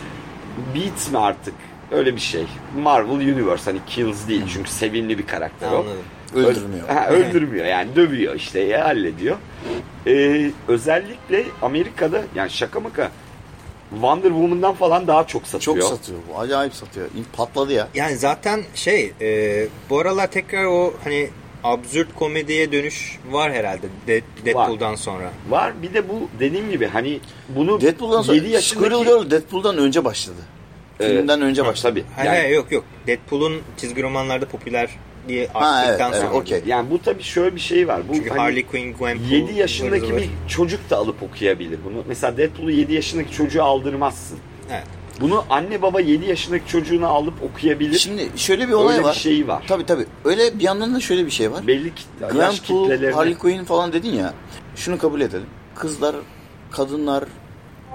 Beats mi artık? Öyle bir şey. Marvel Universe hani Kills değil çünkü sevimli bir karakter o. Öldürmüyor. Ha, öldürmüyor yani dövüyor işte ya hallediyor. Ee, özellikle Amerika'da yani şaka maka Wonder Woman'dan falan daha çok satıyor. Çok satıyor bu. Acayip satıyor. Patladı ya. Yani zaten şey e, bu aralar tekrar o hani absürt komediye dönüş var herhalde De- Deadpool'dan sonra. Var bir de bu dediğim gibi hani bunu Deadpool'dan sonra 7 yaşındaki Squirrel Girl Deadpool'dan önce başladı. Filmden önce Ha, başladı. tabii. Hayır, Yani- hayır, yok yok. Deadpool'un çizgi romanlarda popülerliği Ha, evet, arttıktan evet, sonra. okey. Yani bu tabii şöyle bir şey var. Bu Çünkü hani Harley Quinn, Gwenpool 7 yaşındaki bir çocuk da alıp okuyabilir bunu. Mesela Deadpool'u 7 yaşındaki çocuğa aldırmazsın. Evet. Bunu anne baba 7 yaşındaki çocuğuna alıp okuyabilir. Şimdi şöyle bir olay Öyle bir var. şeyi var. Tabii tabii. Öyle bir yandan da şöyle bir şey var. Belli kitle, Gwenpool, kitlelerine. Harley Quinn falan dedin ya. Şunu kabul edelim. Kızlar, kadınlar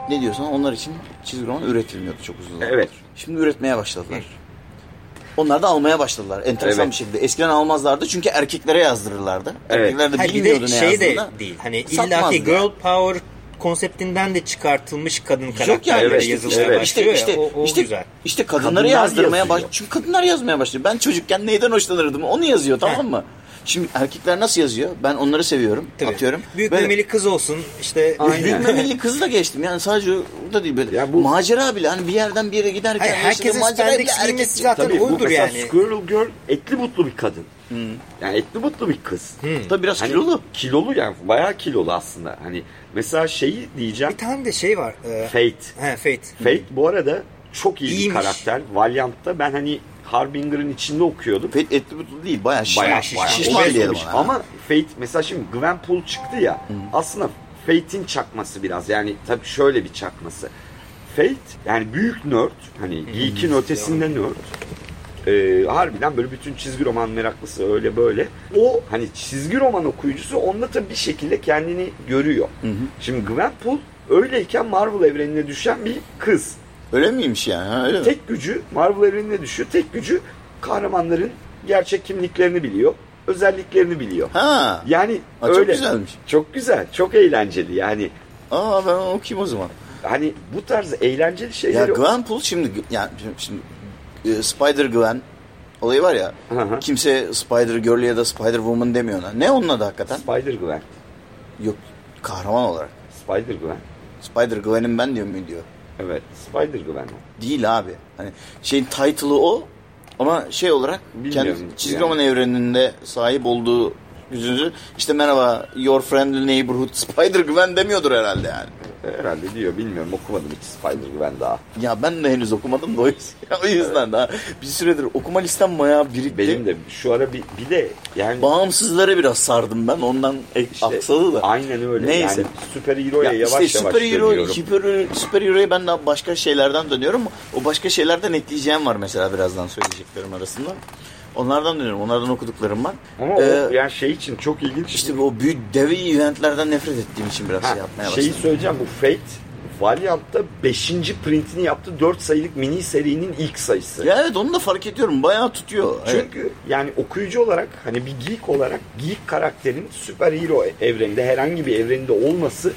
ne diyorsan onlar için çizgi roman üretilmiyordu çok uzun zaman. Evet. Şimdi üretmeye başladılar. Onlar da almaya başladılar. Enteresan Evet. bir şekilde. Eskiden almazlardı çünkü erkeklere yazdırırlardı. Evet. Erkekler de bilmiyordu ne şey de yazdığını. değil. Hani illaki girl power konseptinden de çıkartılmış kadın Yok karakterleri yani Evet, işte, yazılmaya işte, başlıyor işte, ya. O, o işte, güzel. işte kadınları Kadınlar yazdırmaya yazıyor. baş Çünkü kadınlar yazmaya başlıyor. Ben çocukken neyden hoşlanırdım onu yazıyor tamam mı? Şimdi erkekler nasıl yazıyor? Ben onları seviyorum. Tabii. Atıyorum. Büyük Böyle- memeli kız olsun işte. Aynen. Büyük memeli kızı da geçtim. Yani sadece o da değil böyle. Ya bu- Macera bile hani bir yerden bir yere giderken. Hayır, herkesin spandex giymesi erkek- zaten Tabii bu mesela yani. Squirrel Girl etli butlu bir kadın. Yani etli butlu bir kız. Tabii biraz Hani kilolu. Kilolu yani bayağı kilolu aslında. Hani mesela şeyi diyeceğim. Bir tane de şey var. E, Fate. he, Fate. Fate bu arada çok iyi İyiymiş. bir karakter. Valiant'ta ben hani Harbinger'ın içinde okuyordum. Pet etli değil. Bayağı şişman. Bayağı şiş- bayağı şişman diyelim ona. Ama Fate mesela şimdi Gwenpool çıktı ya. Aslında Fate'in çakması biraz. Yani tabii şöyle bir çakması. Fate yani büyük nerd. Hani geek'in ötesinde nerd. Ee, harbiden böyle bütün çizgi roman meraklısı öyle böyle. O hani çizgi roman okuyucusu onda tabii bir şekilde kendini görüyor. Şimdi Gwenpool öyleyken Marvel evrenine düşen bir kız. Öyle miymiş yani? Ha, öyle mi? Tek gücü Marvel evrenine düşüyor. Tek gücü kahramanların gerçek kimliklerini biliyor. Özelliklerini biliyor. Ha. Yani Ha, çok öyle. güzelmiş. Çok güzel. Çok eğlenceli. Yani Aa ben onu okuyayım o zaman. hani bu tarz eğlenceli Ya şeyleri Gwenpool şimdi yani şimdi e, Spider Gwen olayı var ya. Hı hı. Kimse Spider Girl ya da Spider Woman demiyor ona. Ne onun adı hakikaten? Spider Gwen. Yok kahraman olarak. Spider Gwen. Spider Gwen'im ben diyor mu diyor. Evet. Spider Gwen. Değil abi. Hani şeyin title'ı o ama şey olarak Bilmiyorum kendi çizgi yani. roman evreninde sahip olduğu yüzünüzü işte merhaba your friendly neighborhood Spider Gwen demiyordur herhalde yani. Herhalde diyor. Bilmiyorum. Okumadım hiç Spider Gwen daha. Ya ben de henüz okumadım da o yüzden, o yüzden daha bir süredir okuma listem bayağı birikti. Benim de şu ara bir, bir de yani Bağımsızlara biraz sardım ben ondan işte aksadı da. aynen öyle. Neyse. Yani süper hero'ya Ya yavaş işte yavaş süper hero, dönüyorum. süper, süper hero'ya ben daha başka şeylerden dönüyorum. O başka şeylerden ekleyeceğim var mesela birazdan söyleyeceklerim arasında. Onlardan dönüyorum. Onlardan okuduklarım var. Ama Ee, o yani şey için çok ilginç. İşte o büyük devi eventlerden nefret ettiğim için biraz Ha, şey yapmaya şeyi başladım. söyleyeceğim bu Fate Valiant'ta 5. printini yaptı. 4 sayılık mini serinin ilk sayısı. Ya evet onu da fark ediyorum. Bayağı tutuyor. Evet. Çünkü yani okuyucu olarak hani bir geek olarak geek karakterin süper hero evreninde herhangi bir evreninde olması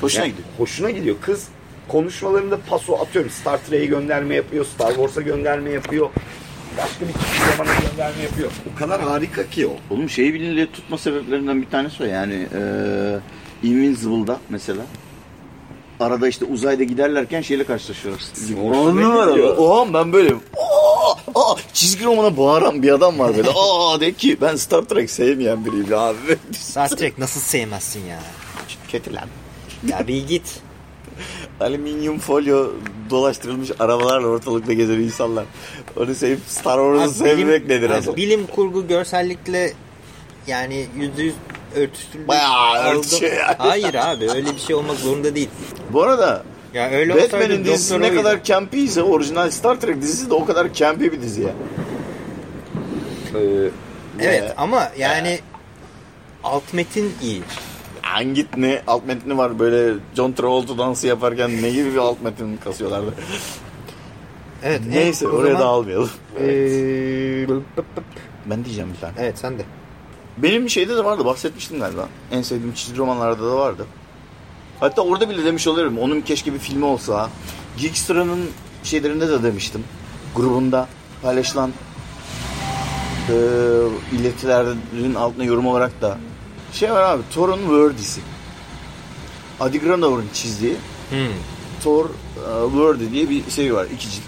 Hoşuna yani gidiyor. Hoşuna gidiyor. Kız konuşmalarında paso atıyorum. Star Trek'e gönderme yapıyor. Star Wars'a gönderme yapıyor. Başka bir gönderme yapıyor. O kadar harika ki o. Oğlum şeyi bilince tutma sebeplerinden bir tanesi o yani eee Invincible'da mesela arada işte uzayda giderlerken şeyle karşılaşıyoruz. Hoşuna Anladın mı gidiyor. arada? O an ben böyleyim. Aa, aa, çizgi romana bağıran bir adam var böyle. Aa de ki ben Star Trek sevmeyen biriyim abi. Star Trek nasıl sevmezsin ya? Kötü lan. Ya bir git. Alüminyum folyo dolaştırılmış arabalarla ortalıkta gezen insanlar. Onu sevip Star Wars'u Abi sevmek nedir abi? Bilim kurgu görsellikle yani yüzde yüz örtüştürülmüş. Bayağı örtüşüyor yani. Hayır abi öyle bir şey olmak zorunda değil. Bu arada Ya öyle Batman'in dizisi ne kadar campy ise orijinal Star Trek dizisi de o kadar campy bir dizi ya. Ee, Evet Ee, ama yani alt metin iyi. Hangit ne alt metni var böyle John Travolta dansı yaparken ne gibi bir alt metin kasıyorlardı. Evet. Neyse evet, oraya zaman, dağılmayalım. eee, Ben diyeceğim bir tane. evet sen de. Benim şeyde de vardı bahsetmiştim galiba. En sevdiğim çizgi romanlarda da vardı. Hatta orada bile demiş olurum. Onun keşke bir filmi olsa. Geekstra'nın şeylerinde de demiştim. Grubunda paylaşılan eee iletilerin altına yorum olarak da şey var abi Thor'un Wordy'si. Adi Granover'ın çizdiği Hmm. Thor e, Wordy diye bir seri var. iki cilt.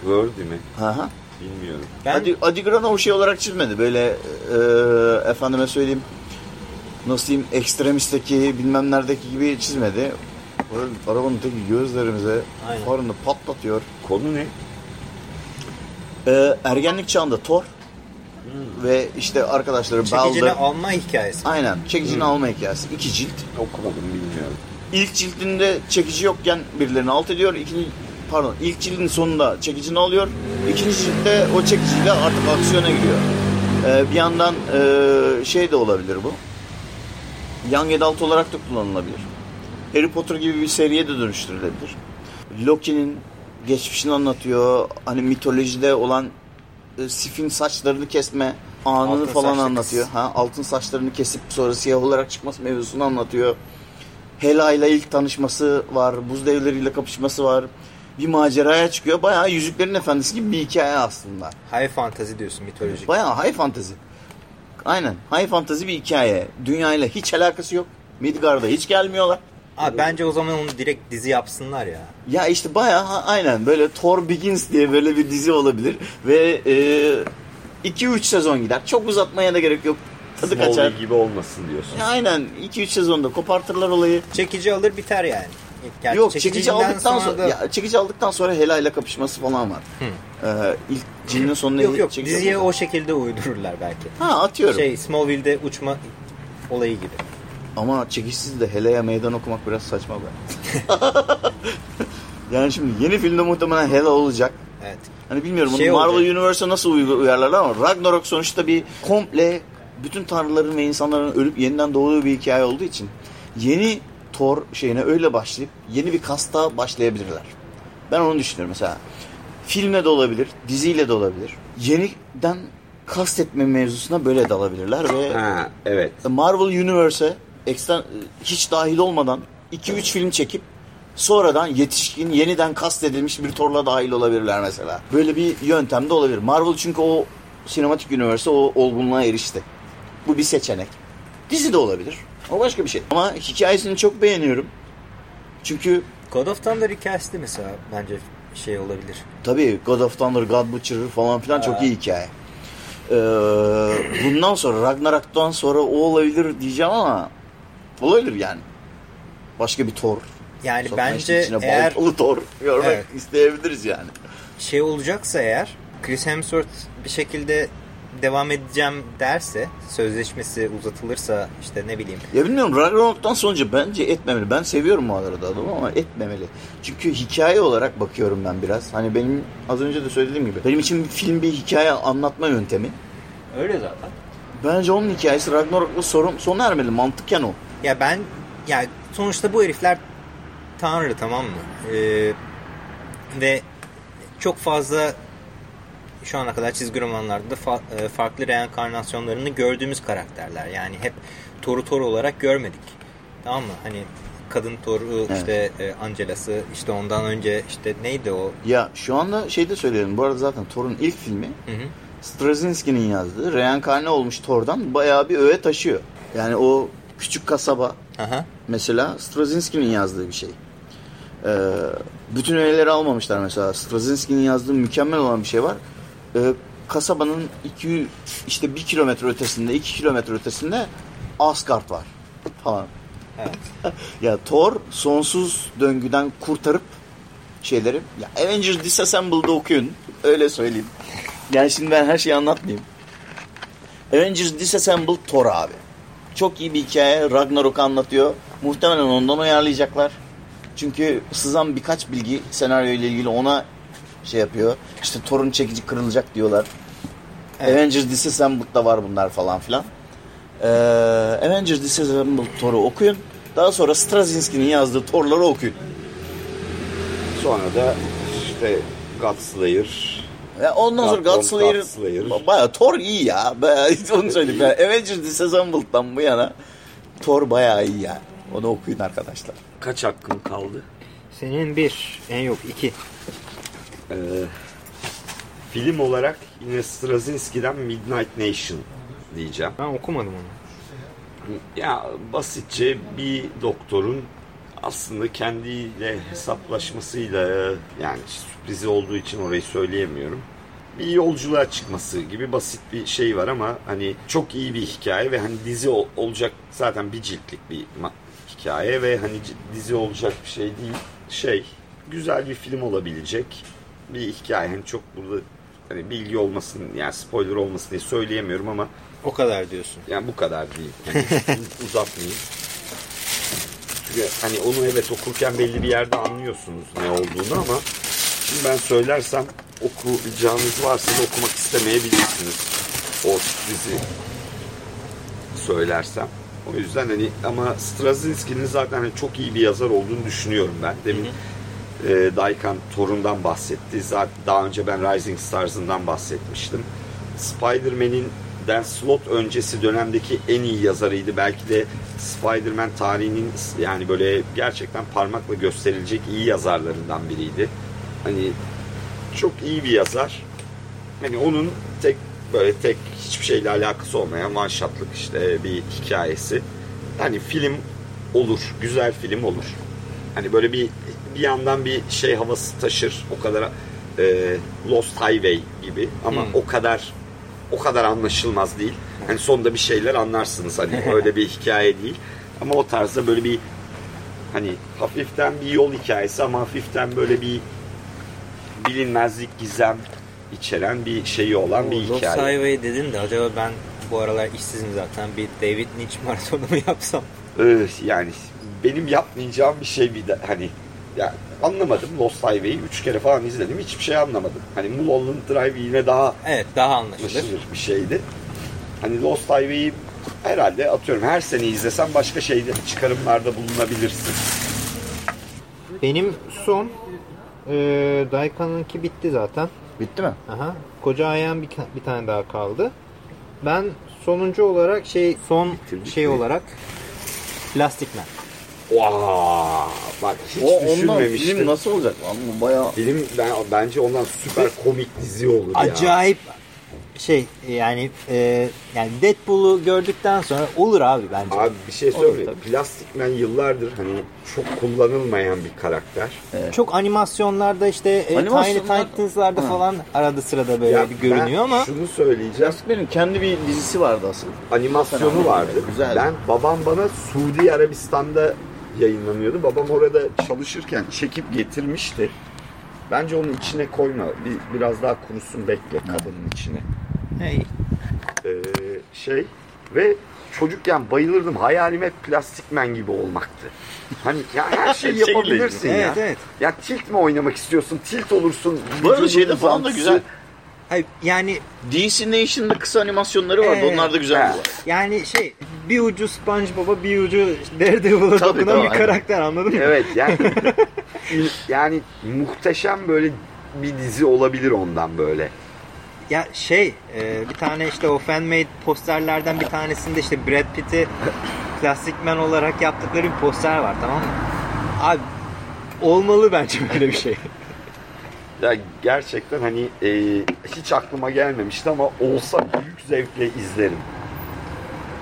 Word mi? Hı hı. Bilmiyorum. Ben Adi, Adi Granover şey olarak çizmedi. Böyle e, efendime söyleyeyim nasıl diyeyim ekstremisteki bilmem neredeki gibi çizmedi. Böyle arabanın teki gözlerimize Aynen. farını patlatıyor. Konu ne? E, ergenlik çağında Thor ve işte arkadaşları çekicini Balder. alma hikayesi. Aynen çekicini alma hikayesi. iki cilt. Okumadım bilmiyorum. İlk cildinde çekici yokken birilerini alt ediyor. İkinci pardon ilk cildin sonunda çekicini alıyor. İkinci ciltte o çekiciyle artık aksiyona giriyor. Ee, bir yandan e, şey de olabilir bu. Young Adult olarak da kullanılabilir. Harry Potter gibi bir seriye de dönüştürülebilir. Loki'nin geçmişini anlatıyor. Hani mitolojide olan e, Sif'in saçlarını kesme anını Altın falan anlatıyor. kız. Ha, altın saçlarını kesip sonra siyah olarak çıkması mevzusunu anlatıyor. Hela ile ilk tanışması var. Buz devleriyle kapışması var. Bir maceraya çıkıyor. Bayağı Yüzüklerin Efendisi gibi bir hikaye aslında. High fantasy diyorsun mitolojik. Bayağı high fantasy. Aynen. High fantasy bir hikaye. Dünyayla hiç alakası yok. Midgard'a hiç gelmiyorlar. Abi bence o zaman onu direkt dizi yapsınlar ya. Ya işte bayağı ha- aynen böyle Thor Begins diye böyle bir dizi olabilir. Ve 2-3 sezon gider. Çok uzatmaya da gerek yok. Tadı kaçar. Smallville gibi olmasın diyorsun. Ya aynen 2-3 sezonda kopartırlar olayı. Çekici alır biter yani. Gerçi Yok çekici aldıktan sonra, da- ya, çekici aldıktan sonra Hela ile kapışması falan var. Ee, ilk cinin sonunda Yok yok diziye o şekilde uydururlar belki. Ha atıyorum. Şey Smallville'de uçma olayı gibi. Ama çekişsiz de Hela'ya meydan okumak biraz saçma be. yani şimdi yeni filmde muhtemelen Hela olacak. Evet. Hani bilmiyorum Şey Marvel. Universe'a nasıl uy- uyarlarlar ama Ragnarok sonuçta bir komple bütün tanrıların ve insanların ölüp yeniden doğduğu bir hikaye olduğu için yeni Thor şeyine öyle başlayıp yeni bir kasta başlayabilirler. Ben onu düşünüyorum mesela. Filmle de olabilir, diziyle de olabilir. Yeniden kastetme mevzusuna böyle dalabilirler ve Ha evet. Marvel Universe'e eksten hiç dahil olmadan 2-3 film çekip sonradan yetişkin yeniden kastedilmiş bir Thor'la dahil olabilirler mesela. Böyle bir yöntem de olabilir. Marvel çünkü o sinematik universe o olgunluğa erişti. Bu bir seçenek. Dizi de olabilir. O başka bir şey. Ama hikayesini çok beğeniyorum. Çünkü God of Thunder hikayesi de mesela bence şey olabilir. tabii God of Thunder, God Butcher falan filan çok iyi hikaye. Ee, bundan sonra Ragnarok'tan sonra o olabilir diyeceğim ama olabilir yani. Başka bir Thor. Yani Sokağın bence eğer baltalı Thor görmek Evet. isteyebiliriz yani. şey olacaksa eğer Chris Hemsworth bir şekilde devam edeceğim derse sözleşmesi uzatılırsa işte ne bileyim Ya bilmiyorum Ragnarok'tan sonucu bence etmemeli. Ben seviyorum bu arada adamı ama etmemeli. Çünkü hikaye olarak bakıyorum ben biraz. Hani benim az önce de söylediğim gibi. Benim için bir film bir hikaye anlatma yöntemi. öyle zaten. Bence onun hikayesi Ragnarok'la sorun, sona ermeli. Mantıken o. Ya ben ya sonuçta bu herifler tanrı tamam mı? Ee, ve çok fazla şu ana kadar çizgi romanlarda da fa- e, farklı reenkarnasyonlarını gördüğümüz karakterler. Yani hep Thor'u Thor olarak görmedik. Tamam mı? Hani kadın Thor'u işte e, Angela'sı işte ondan önce işte neydi o? Ya şu anda şey de söyleyelim. Bu arada zaten Thor'un ilk filmi Hı hı. Straczynski'nin yazdığı reenkarne olmuş Thor'dan bayağı bir öğe taşıyor. Yani o küçük kasaba Aha. mesela Straczynski'nin yazdığı bir şey. Ee, bütün öğeleri almamışlar mesela. Straczynski'nin yazdığı mükemmel olan bir şey var. Ee, kasabanın iki, işte bir kilometre ötesinde, iki kilometre ötesinde Asgard var falan. Evet. ya Thor sonsuz döngüden kurtarıp şeyleri ya Avengers Disassembled'ı okuyun. Öyle söyleyeyim. Yani şimdi ben her şeyi anlatmayayım. Avengers Disassembled Thor abi. Çok iyi bir hikaye. Ragnarok anlatıyor. Muhtemelen ondan uyarlayacaklar. Çünkü sızan birkaç bilgi senaryo ile ilgili ona şey yapıyor. İşte Thor'un çekici kırılacak diyorlar. Evet. Avengers Disassembled'da var bunlar falan filan. Ee, Avengers Disassembled Thor'u okuyun. Daha sonra Straczynski'nin yazdığı Thor'ları okuyun. Sonra da işte Godslayer. Ya ondan sonra Godslayer Godslayer. bayağı Thor iyi ya. Bayağı onu söyleyeyim. Yani Avengers Disassembled'dan bu yana Thor bayağı iyi yani. Onu okuyun arkadaşlar. Kaç hakkım kaldı? Senin bir, en yok iki. Ee, film olarak yine Straczynski'den Midnight Nation diyeceğim. Ben okumadım onu. Ya basitçe bir doktorun aslında kendiyle hesaplaşmasıyla yani sürprizi olduğu için orayı söyleyemiyorum. Bir yolculuğa çıkması gibi basit bir şey var ama hani çok iyi bir hikaye ve hani dizi ol- olacak zaten bir ciltlik bir hikaye ve hani dizi olacak bir şey değil. Şey güzel bir film olabilecek bir hikaye. Hani çok burada hani bilgi olmasın yani spoiler olmasın diye söyleyemiyorum ama O kadar diyorsun. yani bu kadar değil. Yani uzatmayayım. Çünkü hani onu evet okurken belli bir yerde anlıyorsunuz ne olduğunu ama şimdi ben söylersem okuyacağınız varsa da okumak istemeyebilirsiniz. O sürprizi söylersem. O yüzden hani ama Straczynski'nin zaten hani çok iyi bir yazar olduğunu düşünüyorum ben. Demin e, Daikan Torun'dan bahsetti. Zaten daha önce ben Rising Stars'ından bahsetmiştim. Spider-Man'in Dan Slott öncesi dönemdeki en iyi yazarıydı. Belki de Spider-Man tarihinin yani böyle gerçekten parmakla gösterilecek iyi yazarlarından biriydi. Hani çok iyi bir yazar. Hani onun tek böyle tek hiçbir şeyle alakası olmayan one shot'lık işte bir hikayesi. Hani film olur, güzel film olur. Hani böyle bir bir yandan bir şey havası taşır. O kadar e, Lost Highway gibi ama Hmm. o kadar o kadar anlaşılmaz değil. Hani sonunda bir şeyler anlarsınız hani öyle bir hikaye değil. Ama o tarzda böyle bir hani hafiften bir yol hikayesi ama hafiften böyle bir bilinmezlik gizem içeren bir şeyi olan bir Lost hikaye. Highway dedin de acaba ben bu aralar işsizim zaten bir David Lynch maratonu mu yapsam? Ee, yani benim yapmayacağım bir şey bir de hani ya anlamadım Lost Highway'i üç kere falan izledim hiçbir şey anlamadım. Hani Mulholland Drive yine daha Evet daha anlaşılır. anlaşılır bir şeydi. Hani Lost Highway'i herhalde atıyorum her sene izlesem başka şeyde çıkarımlarda bulunabilirsin. Benim son e, Daikan'ınki bitti zaten. Bitti mi? Aha. Koca ayağın bir, bir tane daha kaldı. Ben sonuncu olarak şey son Bitirdik şey mi? olarak Plastic Man. Vaa bak hiç O ondan düşünmemiştim. film nasıl olacak lan? Bu bayağı Film ben, bence ondan süper komik dizi olur ya. Acayip şey yani e, yani Deadpool'u gördükten sonra olur abi bence. Abi bir şey söyleyeyim. Plastic Man yıllardır hani çok kullanılmayan bir karakter. Çok animasyonlarda işte e, Tiny Animasyonlar- Titans'larda Ha. falan arada sırada böyle Ya bir görünüyor ben ama şunu söyleyeceğim. Plastic Man'in kendi bir dizisi vardı asıl. Animasyonu vardı. Güzel. Ben babam bana Suudi Arabistan'da yayınlanıyordu. Babam orada çalışırken çekip getirmişti. Bence onun içine koyma. Bir, biraz daha kurusun bekle kabının içine. Hey, Ee, şey ve çocukken bayılırdım. Hayalim hep Plastik Man gibi olmaktı. Hani ya her şeyi yapabilirsin ya. Evet, evet. Ya tilt mi oynamak istiyorsun? Tilt olursun. Vücudun şeyde falan da güzel. hayır, yani DC Nation'da kısa animasyonları vardı. Evet. Onlar da güzeldi. Yani şey bir ucu SpongeBob'a bir ucu Daredevil'a Tabii, dokunan tabii, bir karakter anladın mı? Evet yani yani muhteşem böyle bir dizi olabilir ondan böyle. Ya şey e, bir tane işte o fanmade posterlerden bir tanesinde işte Brad Pitt'i Plastic Man olarak yaptıkları bir poster var tamam mı? Abi olmalı bence böyle bir şey. Ya gerçekten hani e, hiç aklıma gelmemişti ama olsa büyük zevkle izlerim.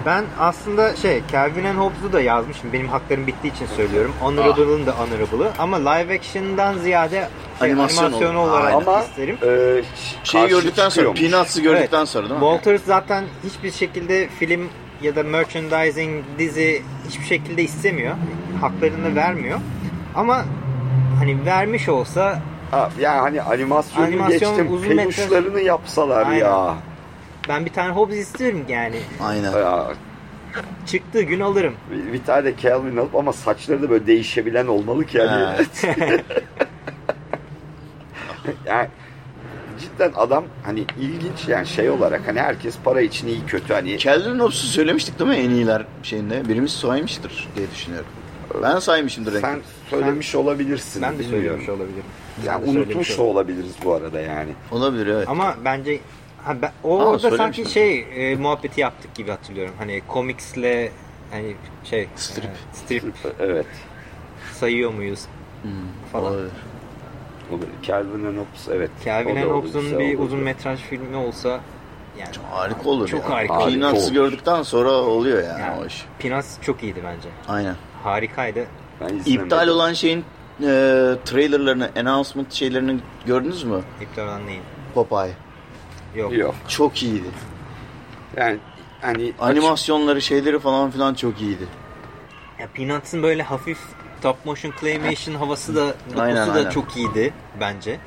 Ben aslında şey Calvin and Hobbes'u da yazmışım. Benim haklarım bittiği için söylüyorum. Honorable'ın da honorable'ı. Ama live action'dan ziyade şey, Animasyon animasyon olarak Ama isterim. e, Şeyi gördükten sonra. Peanuts'ı gördükten Evet. sonra değil mi? Walters zaten hiçbir şekilde film ya da merchandising, dizi hiçbir şekilde istemiyor. Haklarını vermiyor. Ama hani vermiş olsa Ha, yani hani animasyonu Animasyon geçtim uzun peluşlarını yapsalar Aynen. ya. Ben bir tane Hobbes istiyorum yani. Aynen. ya. Çıktığı gün alırım. Bir, bir tane de Calvin alıp ama saçları da böyle değişebilen olmalı ki hani. Evet. yani cidden adam hani ilginç yani şey olarak hani herkes para için iyi kötü hani Calvin Hobbes'u söylemiştik değil mi en iyiler şeyinde? Birimiz saymıştır diye düşünüyorum. Ben saymışımdır. sen renkli. söylemiş olabilirsin. Ben de bilmiyorum. söylemiş olabilirim. Yani unutmuş da olabiliriz bu arada yani. Olabilir evet. Ama bence ha, ben, o orada söylemiştim. sanki şey e, muhabbeti yaptık gibi hatırlıyorum. Hani komiksle hani şey Strip. e, strip Evet. sayıyor muyuz Hmm, falan. olabilir. Olabilir. Calvin and Hobbes evet. Calvin da and Hobbes'un bir olur. uzun metraj filmi olsa yani Harika olur Çok ya. harika olur. Peanuts'ı Harika olur. gördükten sonra oluyor yani, Yani. o iş. Peanuts çok iyiydi bence. Aynen. Harikaydı. Ben izlemedim. İptal olan şeyin e, trailerlarını, announcement şeylerini gördünüz mü? İptal olan neyin? Popeye. Yok. Yok. Çok iyiydi. Yani hani Animasyonları, şeyleri falan filan çok iyiydi. Ya Peanuts'ın böyle hafif top motion claymation havası da dokusu Aynen, da aynen. çok iyiydi bence.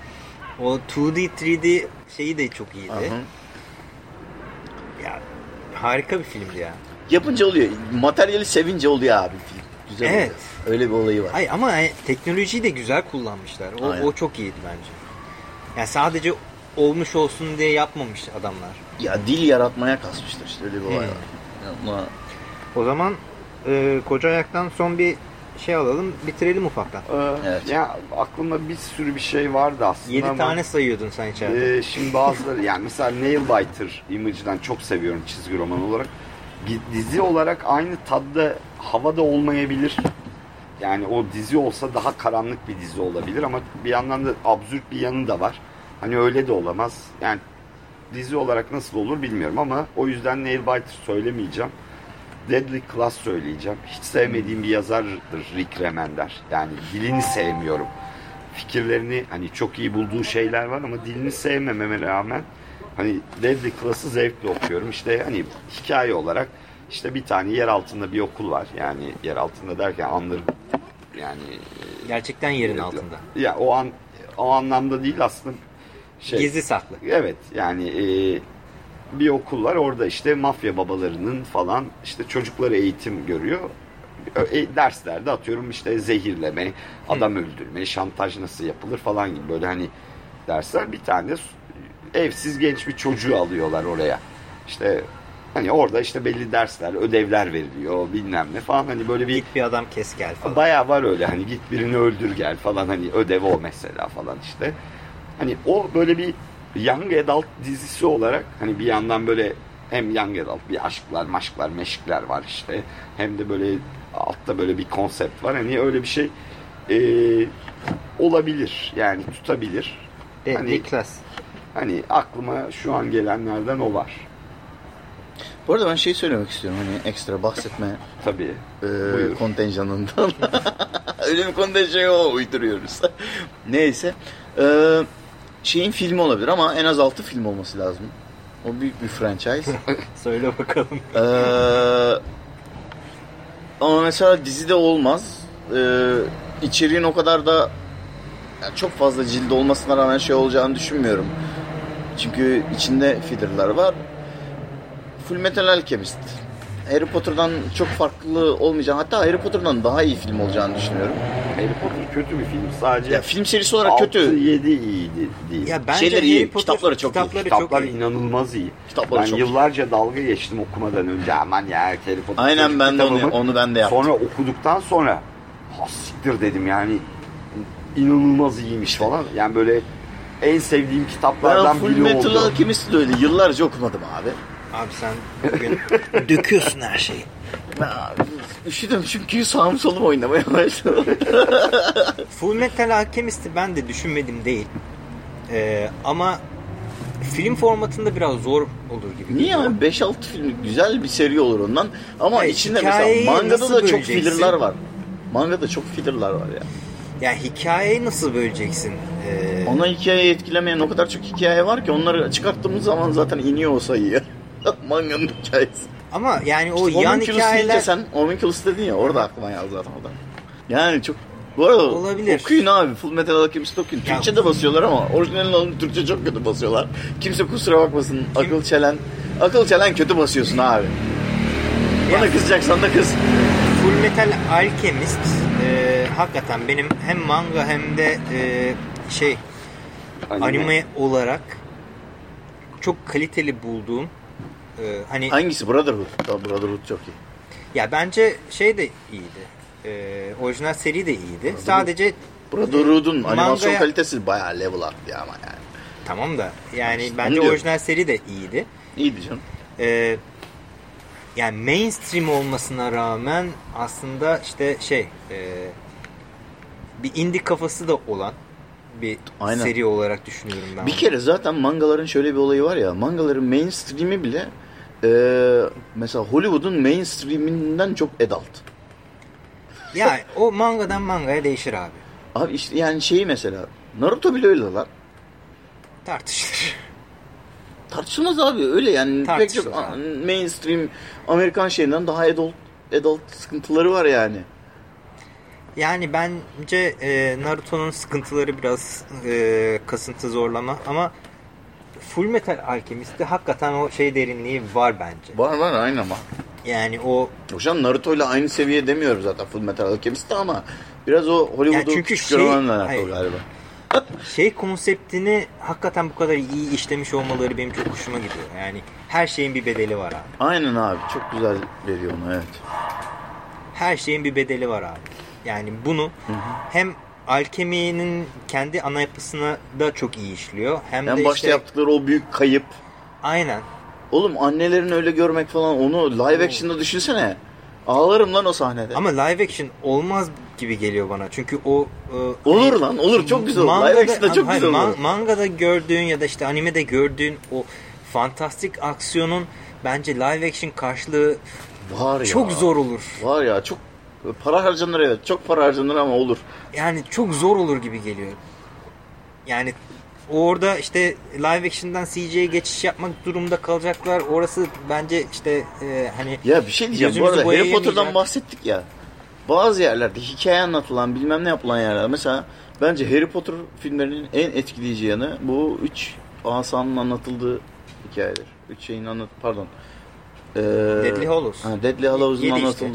O 2D 3D şeyi de çok iyiydi. Aha. Ya harika bir filmdi ya. Yapınca oluyor. Materyali sevince oluyor abi film. Güzel Evet. oluyor. Öyle bir olayı var. Ay ama yani teknolojiyi de güzel kullanmışlar. O, Aynen. o çok iyiydi bence. Yani sadece olmuş olsun diye yapmamış adamlar. Ya dil yaratmaya kasmışlar işte öyle bir olay var. Ama O zaman e, koca ayaktan son bir şey alalım, bitirelim ufaktan. Ee, Evet. Ya aklımda bir sürü bir şey vardı aslında 7 ama, tane sayıyordun sen içeride. e, şimdi bazıları yani mesela Nailbiter Image'den çok seviyorum çizgi roman olarak. Dizi olarak aynı tadda havada olmayabilir. Yani o dizi olsa daha karanlık bir dizi olabilir ama bir yandan da absürt bir yanı da var. Hani öyle de olamaz. Yani dizi olarak nasıl olur bilmiyorum ama o yüzden Nailbiter söylemeyeceğim. Deadly Class söyleyeceğim. Hiç sevmediğim bir yazardır Rick Remender. Yani dilini sevmiyorum. Fikirlerini hani çok iyi bulduğu şeyler var ama dilini sevmememe rağmen hani Deadly Class'ı zevkle okuyorum. İşte hani hikaye olarak işte bir tane yer altında bir okul var. Yani yer altında derken andır yani Gerçekten yerin altında. ya o an o anlamda değil aslında şey. Gizli saklı. Evet yani e, bir okul var orada işte mafya babalarının falan işte çocukları eğitim görüyor. E, derslerde atıyorum işte zehirleme, adam öldürme, şantaj nasıl yapılır falan gibi böyle hani dersler bir tane evsiz genç bir çocuğu alıyorlar oraya. İşte hani orada işte belli dersler, ödevler veriliyor bilmem ne falan hani böyle bir Git bir adam kes gel falan. Bayağı var öyle hani git birini öldür gel falan hani ödev o mesela falan işte. Hani o böyle bir young adult dizisi olarak hani bir yandan böyle hem young adult bir aşklar maşklar meşkler var işte. Hem de böyle altta böyle bir konsept var. Hani öyle bir şey eee, olabilir yani tutabilir. Deadly Hani, Class. hani aklıma şu an gelenlerden o var. Bu arada ben şey söylemek istiyorum hani ekstra bahsetme Tabii. e, Buyur. kontenjanından. Öyle bir kontenjan o uyduruyoruz. Neyse. E, şeyin filmi olabilir ama en az 6 film olması lazım. O büyük bir franchise. Söyle bakalım. Ee, ama mesela dizide olmaz. Ee, içeriğin o kadar da yani çok fazla cildi olmasına rağmen şey olacağını düşünmüyorum. Çünkü içinde feeder'lar var. Full Metal Alchemist. Harry Potter'dan çok farklı olmayacağını hatta Harry Potter'dan daha iyi film olacağını düşünüyorum. Harry Potter kötü bir film. Sadece Ya film serisi olarak kötü. 6-7 iyiydi değil. Ya bence Şeyleri Harry iyi, Potter kitapları çok iyi. kitapları Kitaplar çok iyi. inanılmaz iyi. Kitapları ben çok iyi. yıllarca dalga geçtim okumadan önce. Aman ya Harry Potter Aynen ben de onu, onu ben de yaptım. Sonra okuduktan sonra ha siktir dedim yani inanılmaz iyiymiş falan. Yani böyle en sevdiğim ben kitaplardan Full biri Metal oldu. Alchemist'i de öyle yıllarca okumadım abi. Abi sen bugün döküyorsun her şeyi. Ben üşüdüm çünkü sağım solum oynamaya başladı. Full Metal Alchemist'i ben de düşünmedim değil. Ee, ama film formatında biraz zor olur gibi. Niye abi 5-6 filmlik güzel bir seri olur ondan. Ama Hayır, içinde mesela mangada da çok fillerlar var. Mangada çok fillerlar var ya. Ya hikayeyi nasıl böleceksin? Ee, Ona hikayeyi etkilemeyen o kadar çok hikaye var ki onları çıkarttığımız zaman zaten iniyor o sayı. Manganın hikayesi. ama yani o İşte yan hikayeler... sen Homunculus dedin ya orada aklıma geldi zaten o da. Yani çok bu arada Olabilir. okuyun abi Full Metal Alchemist okuyun. Ya- Türkçe de basıyorlar ama orijinalini alın Türkçe çok kötü basıyorlar. Kimse kusura bakmasın akıl çelen. Akıl çelen kötü basıyorsun abi. Bana Ya- kızacaksan da kız. Full Metal Alchemist e, hakikaten benim hem manga hem de e, şey Anime. anime olarak çok kaliteli bulduğum e, hani Hangisi? Brotherhood. Tamam, Brotherhood çok iyi. ya bence şey de iyiydi. E, orijinal seri de iyiydi. Sadece Brotherhood'un animasyon Mangaya- kalitesi bayağı level attı ama yani. tamam da yani İşte bence diyorum. orijinal seri de iyiydi. İyiydi canım. E, yani mainstream olmasına rağmen aslında işte şey e, bir indie kafası da olan bir Aynen. seri olarak düşünüyorum ben. Bir onu. kere zaten mangaların şöyle bir olayı var ya. Mangaların mainstream'i bile eee mesela Hollywood'un mainstream'inden çok adult. Ya o mangadan mangaya değişir abi. Abi işte yani şeyi mesela Naruto bile öyle lan. Tartışılır. Tartışılmaz abi öyle yani pek çok abi. mainstream Amerikan şeyinden daha adult adult sıkıntıları var yani. Yani bence e, Naruto'nun sıkıntıları biraz e, kasıntı zorlama ama Full Metal Alchemist'te hakikaten o şey derinliği var bence. Var var aynı ama. Yani o Hocam Naruto ile aynı seviye demiyorum zaten Full Metal Alchemist'te ama biraz o Hollywood'u Yani çünkü küçük şey- alakalı galiba. şey konseptini hakikaten bu kadar iyi işlemiş olmaları benim çok hoşuma gidiyor. Yani her şeyin bir bedeli var abi. Aynen abi çok güzel veriyor onu evet. Her şeyin bir bedeli var abi. Yani bunu hem alkeminin kendi ana yapısına da çok iyi işliyor. Hem En de başta işte, yaptıkları o büyük kayıp. Aynen. Oğlum annelerin öyle görmek falan onu live action'da düşünsene. Ağlarım lan o sahnede. Ama live action olmaz gibi geliyor bana. Çünkü o... e, Olur lan olur çok güzel olur. Live action'da çok hayır, güzel olur. mangada gördüğün ya da işte animede gördüğün o fantastik aksiyonun bence live action karşılığı Var ya. çok zor olur. Var ya çok para harcanır evet. Çok para harcanır ama olur. Yani çok zor olur gibi geliyor. Yani orada işte live action'dan CG'ye geçiş yapmak durumunda kalacaklar. Orası bence işte e, hani Ya bir şey diyeceğim. Bu arada Harry. Potter'dan bahsettik ya. Bazı yerlerde hikaye anlatılan bilmem ne yapılan yerler. Mesela bence Harry Potter filmlerinin en etkileyici yanı bu üç asanın anlatıldığı hikayedir. Üç şeyin anlat pardon. Ee, Deadly Hallows. Ha, Deadly Hallows'un Yedi işte.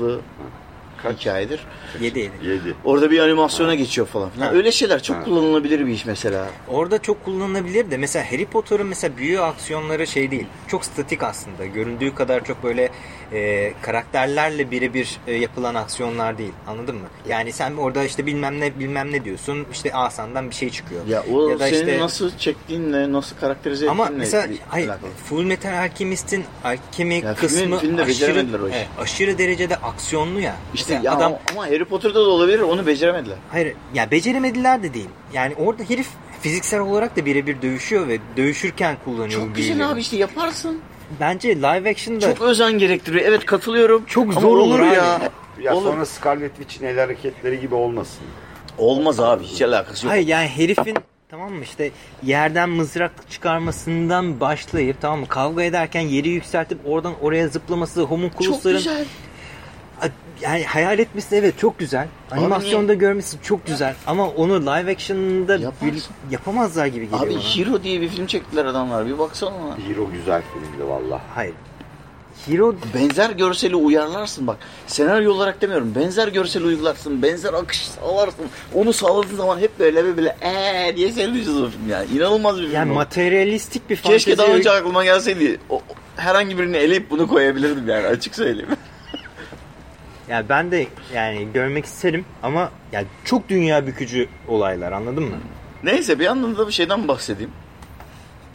Anlatıldığı hikayedir. 7 7. 7. Orada bir animasyona geçiyor falan. Ha. Öyle şeyler çok Ha. kullanılabilir bir iş mesela. Orada çok kullanılabilir de mesela Harry Potter'ın mesela büyü aksiyonları şey değil. Çok statik aslında. Göründüğü kadar çok böyle e, karakterlerle birebir e, yapılan aksiyonlar değil. Anladın mı? Yani sen orada işte bilmem ne bilmem ne diyorsun. İşte asandan bir şey çıkıyor. Ya o Ya da senin işte- nasıl çektiğinle, nasıl karakterize Ama ettiğinle mesela bir- hayır. Full Metal Alchemist'in alkemi Ya kısmı filmin- filmde aşırı, evet, aşırı derecede aksiyonlu ya. İşte Mesela ya adam ama Harry Potter'da da olabilir onu beceremediler. Hayır ya beceremediler de değil. Yani orada herif fiziksel olarak da birebir dövüşüyor ve dövüşürken kullanıyor Çok güzel abi işte yaparsın. Bence live action'da Çok özen gerektiriyor. Evet katılıyorum. Çok Ama zor olur abi. ya. Ya Olur. sonra Scarlet Witch'in el hareketleri gibi olmasın. Olmaz abi hiç alakası yok. Hayır yani herifin tamam mı işte yerden mızrak çıkarmasından başlayıp tamam mı kavga ederken yeri yükseltip oradan oraya zıplaması Çok homunculusların güzel. Yani hayal etmesi evet çok güzel. Animasyonda görmesi çok güzel ama onu live action'da Yaparsın. bir- yapamazlar gibi geliyor Abi bana. Hero diye bir film çektiler adamlar. Bir baksana ona. Hero güzel filmdi valla. Hayır. Hero Benzer görseli uyarlarsın bak. Senaryo olarak demiyorum. Benzer görseli uygularsın. Benzer akış sağlarsın. Onu sağladığın zaman hep böyle böyle böyle eee diye seyredeceğiz o film yani. İnanılmaz bir film. yani o. materyalistik bir fantezi. Keşke daha önce aklıma gelseydi. O, o- herhangi birini eleyip bunu koyabilirdim yani açık söyleyeyim. Yani ben de yani görmek isterim ama yani çok dünya bükücü olaylar anladın mı? Neyse bir yandan da bir şeyden bahsedeyim.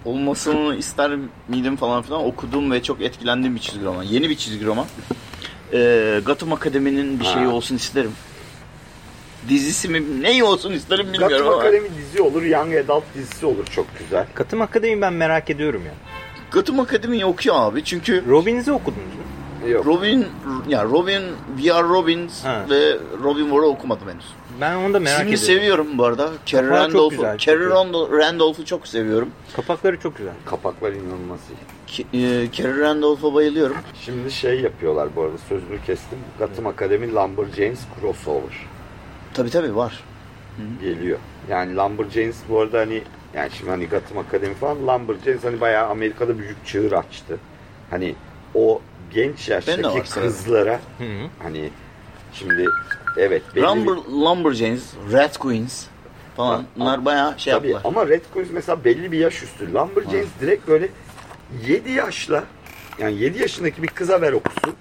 Olmasını ister miydim falan filan okuduğum ve çok etkilendiğim bir çizgi roman. Yeni bir çizgi roman. Ee, Gotham Akademi'nin bir şeyi Ha. olsun isterim. Dizisi mi neyi olsun isterim bilmiyorum Gotham ama. Akademi dizi olur, Young Adult dizisi olur çok güzel. Katım Akademi ben merak ediyorum ya. Gotham Akademi'yi okuyor abi çünkü Robins'i okudunuz mu? Yok. Robin ya Robin We Are Robins Ha. ve Robin War'ı okumadım henüz. Ben onu da merak Şimdi ediyorum. seviyorum bu arada. Çok Randolph'u Randolph- Randolph'u çok seviyorum. Kapakları çok güzel. Kapaklar inanılmaz iyi. Carrie Randolph'a bayılıyorum. Şimdi şey yapıyorlar bu arada sözünü kestim. Gotham Akademi Lumberjanes crossover Tabii tabii var. geliyor. Yani Lumberjanes bu arada hani yani şimdi hani Gotham Akademi falan Lumberjanes hani bayağı Amerika'da büyük çığır açtı. Hani o genç yaştaki kızlara Hı hı. hani şimdi evet Lumber, bir, Lumberjanes, Red Queens falan Ha, bunlar bayağı şey Tabii yaptılar. ama Red Queens mesela belli bir yaş üstü. Lumberjanes direkt böyle 7 yaşla yani 7 yaşındaki bir kıza ver okusun.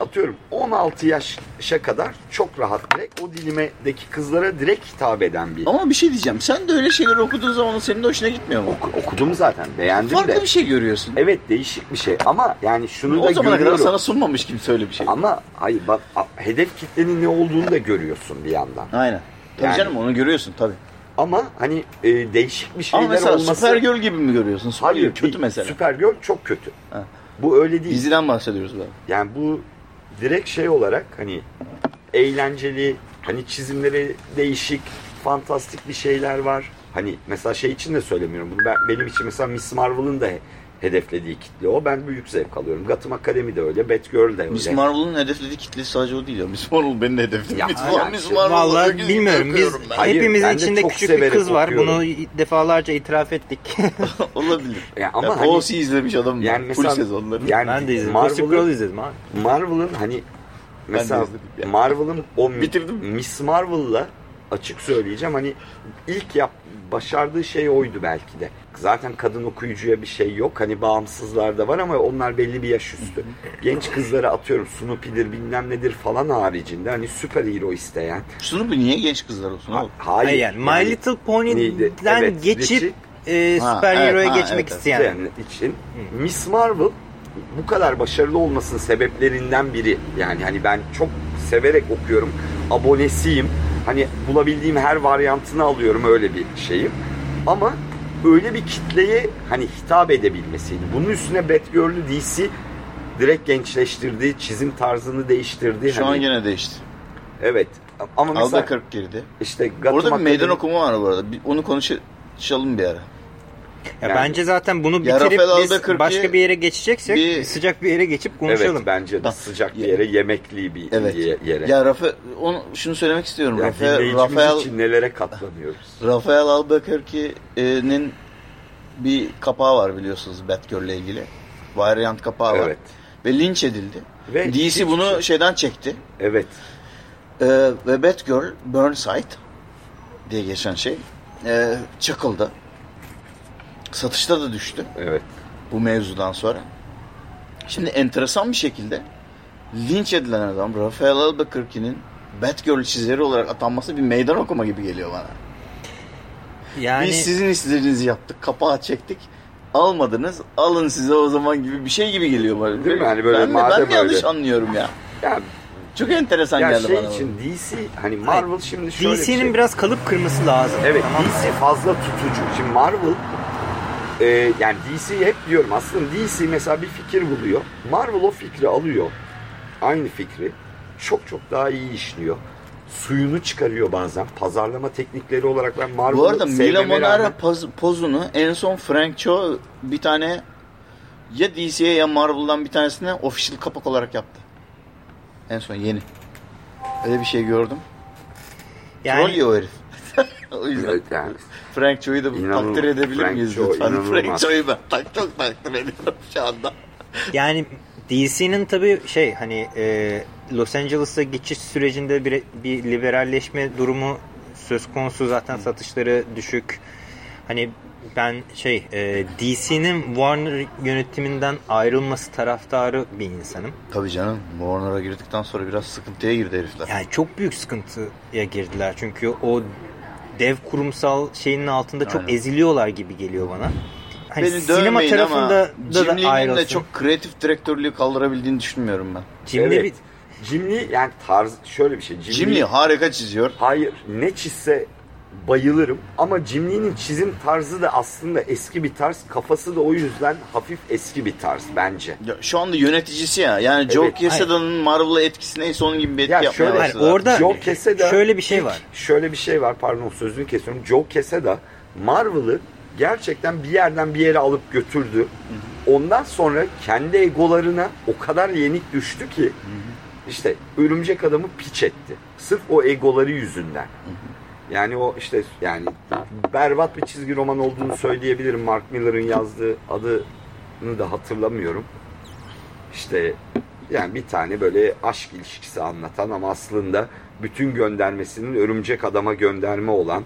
Atıyorum 16 yaşa kadar çok rahat direkt o dilimedeki kızlara direkt hitap eden bir. Ama bir şey diyeceğim. Sen de öyle şeyleri okuduğun zaman senin de hoşuna gitmiyor mu? Oku- okudum zaten beğendim Farklı de. bir şey görüyorsun. Evet değişik bir şey ama yani şunu da o zamana kadar görüyorum. sana sunmamış kimse öyle bir şey. Ama hayır bak hedef kitlenin ne olduğunu da görüyorsun bir yandan. Aynen. Tabii Yani- canım onu görüyorsun tabii. Ama hani e, değişik bir şeyler Ama mesela olması. Supergirl gibi mi görüyorsun? Supergirl Hayır kötü değil. mesela. Supergirl çok kötü. Ha. Bu öyle değil. Diziden bahsediyoruz böyle. Yani bu direkt şey olarak hani eğlenceli, hani çizimleri değişik, fantastik bir şeyler var. Hani mesela şey için de söylemiyorum. Bunu ben, benim için mesela Miss Marvel'ın da hedeflediği kitle o. Ben büyük zevk alıyorum. Gotham Academy de öyle, Batgirl de öyle. Miss Marvel'ın hedeflediği kitlesi sadece o değil ya. Miss Marvel benim de hedefim. Ya, Miss, yani Miss şimdi Marvel'ı Vallahi bilmiyorum. Biz ben. Hayır, hepimizin içinde küçük bir kız var. okuyorum. Bunu defalarca itiraf ettik. Olabilir. Ya Ama ya, hani- izlemiş adam. Yani Yani mesela- full sezonları. Yani ben de izledim. Girl izledim abi. Marvel'ın hani mesela izledim ya. Marvel'ın o Bitirdim. Miss Marvel'la açık söyleyeceğim hani ilk yap başardığı şey oydu belki de. Zaten kadın okuyucuya bir şey yok. Hani bağımsızlar da var ama onlar belli bir yaş üstü. Genç kızlara atıyorum Snoopy'dir bilmem nedir falan haricinde hani süper hero isteyen. Bu niye genç kızlar olsun Ha- hayır. Hayır, yani My Little? Pony'den Evet, geçip geçip- e, Ha, süper evet, hero'ya ha, geçmek evet, isteyen. Yani için Miss Marvel bu kadar başarılı olmasının sebeplerinden biri. Yani hani ben çok severek okuyorum. Abonesiyim. Hani bulabildiğim her varyantını alıyorum öyle bir şeyim. Ama öyle bir kitleye hani hitap edebilmesiydi. Bunun üstüne Batgirl'ü DC direkt gençleştirdi, çizim tarzını değiştirdi. Şu Hani- an yine değişti. Evet. Ama mesela Alda 40 girdi. işte Gotham Orada bir meydan okuma var bu arada. Bir- Onu konuşalım bir ara. Ya Yani- bence zaten bunu bitirip biz Albuquerque başka bir yere geçeceksek bir- sıcak bir yere geçip konuşalım. Evet bence de sıcak bir yere, yemekli bir Evet. ye- yere. Ya Rafael, onu, şunu söylemek istiyorum. Yani Rafael, Rafael, için nelere katlanıyoruz. Rafael Albuquerque'nin bir kapağı var biliyorsunuz Batgirl'le ilgili. Variant kapağı var. Evet. Ve linç edildi. Ve DC bunu şeyden çekti. Evet. Ee, ve Batgirl Burnside diye geçen şey ee, çakıldı. Satışta da düştü Evet. bu mevzudan sonra. Şimdi enteresan bir şekilde linç edilen adam Rafael Albuquerque'nin Batgirl çizeri olarak atanması bir meydan okuma gibi geliyor bana. Yani Biz sizin istediğinizi yaptık, kapağı çektik. Almadınız, alın size o zaman gibi bir şey gibi geliyor bana. Değil mi? Hani böyle ben, mi- madem ben mi yanlış öyle. anlıyorum ya? Ya, Çok enteresan ya geldi şey bana. bu. için DC hani Marvel şimdi şöyle bir DC'nin şey. biraz kalıp kırması lazım. Evet tamam mı? DC fazla tutucu. Şimdi Marvel e, yani DC hep diyorum aslında DC mesela bir fikir buluyor. Marvel o fikri alıyor. Aynı fikri çok çok daha iyi işliyor. Suyunu çıkarıyor bazen. Pazarlama teknikleri olarak ben Marvel'ı Bu arada Mila Monara rağmen- poz- pozunu en son Frank Cho bir tane ya DC'ye ya Marvel'dan bir tanesine official kapak olarak yaptı. En son yeni. Öyle bir şey gördüm. Yani- Troll ya o herif. O yüzden Evet, yani Frank Cho'yu da İnanılmaz. takdir edebilir Frank miyiz Cho lütfen? inanılmaz. Frank Cho'yu ben tak, çok takdir ediyorum şu anda. Yani DC'nin tabii şey hani e, Los Angeles'a geçiş sürecinde bir, bir liberalleşme durumu söz konusu zaten satışları düşük. Hani ben şey e, DC'nin Warner yönetiminden ayrılması taraftarı bir insanım. Tabii canım. Warner'a girdikten sonra biraz sıkıntıya girdi herifler. Yani çok büyük sıkıntıya girdiler çünkü o dev kurumsal şeyinin altında çok Aynen. eziliyorlar gibi geliyor bana. Hani Beni sinema tarafında ama da, Jim da ayrılsın. çok kreatif direktörlüğü kaldırabildiğini düşünmüyorum ben. Jim Evet. bir- Jim Lee yani tarz şöyle bir şey. Jim, Jim Lee harika çiziyor. Hayır ne çizse bayılırım ama Jim Lee'nin çizim tarzı da aslında eski bir tarz. Kafası da o yüzden hafif eski bir tarz bence. Ya, şu anda yöneticisi ya. Yani Joe Evet. Quesada'nın Marvel'a etkisi neyse onun gibi bir etki Ya yapmaya şöyle- başladı. orada Joe Quesada şöyle bir şey var. Şöyle bir şey var pardon sözünü kesiyorum. Joe Quesada Marvel'ı gerçekten bir yerden bir yere alıp götürdü. Ondan sonra kendi egolarına o kadar yenik düştü ki işte örümcek adamı piç etti. Sırf o egoları yüzünden. Yani o işte yani berbat bir çizgi roman olduğunu söyleyebilirim. Mark Miller'ın yazdığı adını da hatırlamıyorum. İşte yani bir tane böyle aşk ilişkisi anlatan ama aslında bütün göndermesinin örümcek adama gönderme olan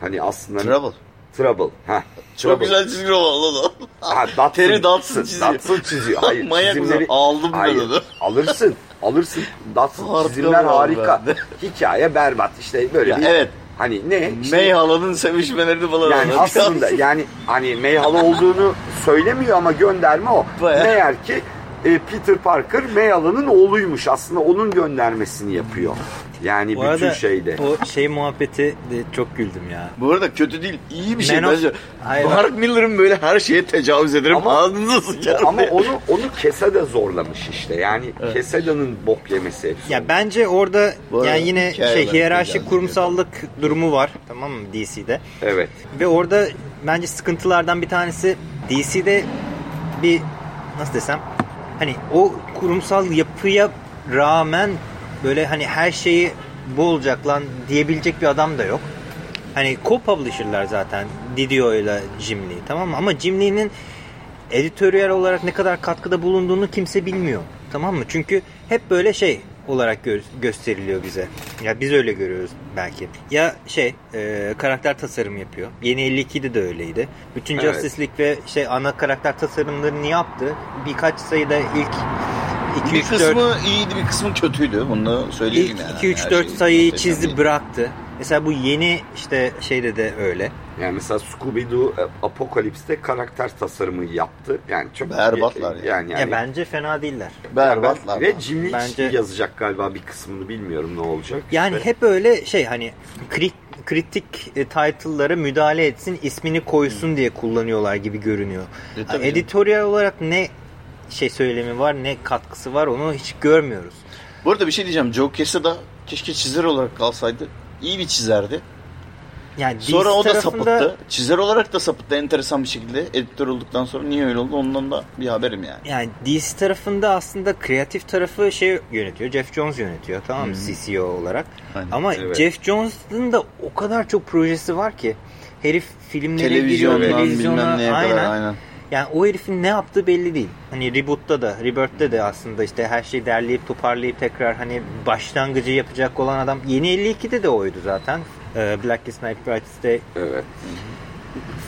hani aslında Trouble. Trouble. Heh, Çok Trouble. güzel çizgi roman lan o. Ha, Dodson, Terry Dodson çiziyor. Dodson çiziyor. Hayır, Manyak çizimleri... Aldım ben Hayır, onu. Alırsın. Alırsın. Hardcover çizimler harika. ben. Hikaye berbat. İşte böyle Ya bir... evet. Hani ne? İşte- May halanın sevişmelerini falan yani aslında yani hani Mayhalı olduğunu söylemiyor ama gönderme o. Bayağı. Meğer ki e, Peter Parker Mayhalı'nın oğluymuş. Aslında onun göndermesini yapıyor. Yani Bu bütün arada şeyde. o şey muhabbeti de çok güldüm ya. Bu arada kötü değil. iyi bir şey Man of- bence. Mark Miller'ın böyle her şeye tecavüz ederim. Ama- Ağzınıza sıçarım. Ama diye. onu onu Keseda zorlamış işte. Yani Keseda'nın bok yemesi hepsi. Ya bence orada arada yani yine şey hiyerarşik kurumsallık durumu var tamam mı DC'de. Evet. Ve orada bence sıkıntılardan bir tanesi DC'de bir nasıl desem hani o kurumsal yapıya rağmen böyle hani her şeyi bu olacak lan diyebilecek bir adam da yok. Hani co-publisher'lar zaten Didio ile Jim Lee tamam mı? Ama Jim Lee'nin editöriyel olarak ne kadar katkıda bulunduğunu kimse bilmiyor. Tamam mı? Çünkü hep böyle şey olarak gö- gösteriliyor bize. Ya biz öyle görüyoruz belki. Ya şey e, karakter tasarım yapıyor. Yeni 52'de de öyleydi. Bütün Evet. Justice League ve şey ana karakter tasarımlarını yaptı. Birkaç sayıda ilk 2 bir 3 4 kısmı iyiydi bir kısmı kötüydü. Bunu da söyleyelim İlk yani. 2 3 Her 4 şey sayıyı çizdi bıraktı. Mesela bu yeni işte şeyde de öyle. Yani mesela Scooby-Doo e, Apocalypse'de karakter tasarımı yaptı. Yani çok Berbatlar yani. ya. Yani, Ya bence fena değiller. Berbatlar. ve Jim Leach Bence- yazacak galiba bir kısmını bilmiyorum ne olacak. Yani İşte- hep öyle şey hani krit, kritik e, title'lara müdahale etsin, ismini koysun diye kullanıyorlar gibi görünüyor. E. Editoryal olarak ne şey söylemi var, ne katkısı var onu hiç görmüyoruz. Bu arada bir şey diyeceğim. Joe Quesada keşke çizer olarak kalsaydı. İyi bir çizerdi. Yani Sonra o da tarafında- sapıttı. Çizer olarak da sapıttı enteresan bir şekilde. Editör olduktan sonra niye öyle oldu ondan da bir haberim yani. Yani DC tarafında aslında kreatif tarafı şey yönetiyor. Jeff Jones yönetiyor tamam mı? CCO olarak. Aynen. Ama Evet. Jeff Jones'un da o kadar çok projesi var ki. Herif filmlere giriyor, televizyona. bilmem neye aynen. kadar aynen. Yani o herifin ne yaptığı belli değil. Hani Reboot'ta da, Rebirth'te de aslında işte her şeyi derleyip toparlayıp tekrar hani başlangıcı yapacak olan adam. Yeni 52'de de oydu zaten. Blackest Night Bright'te Evet.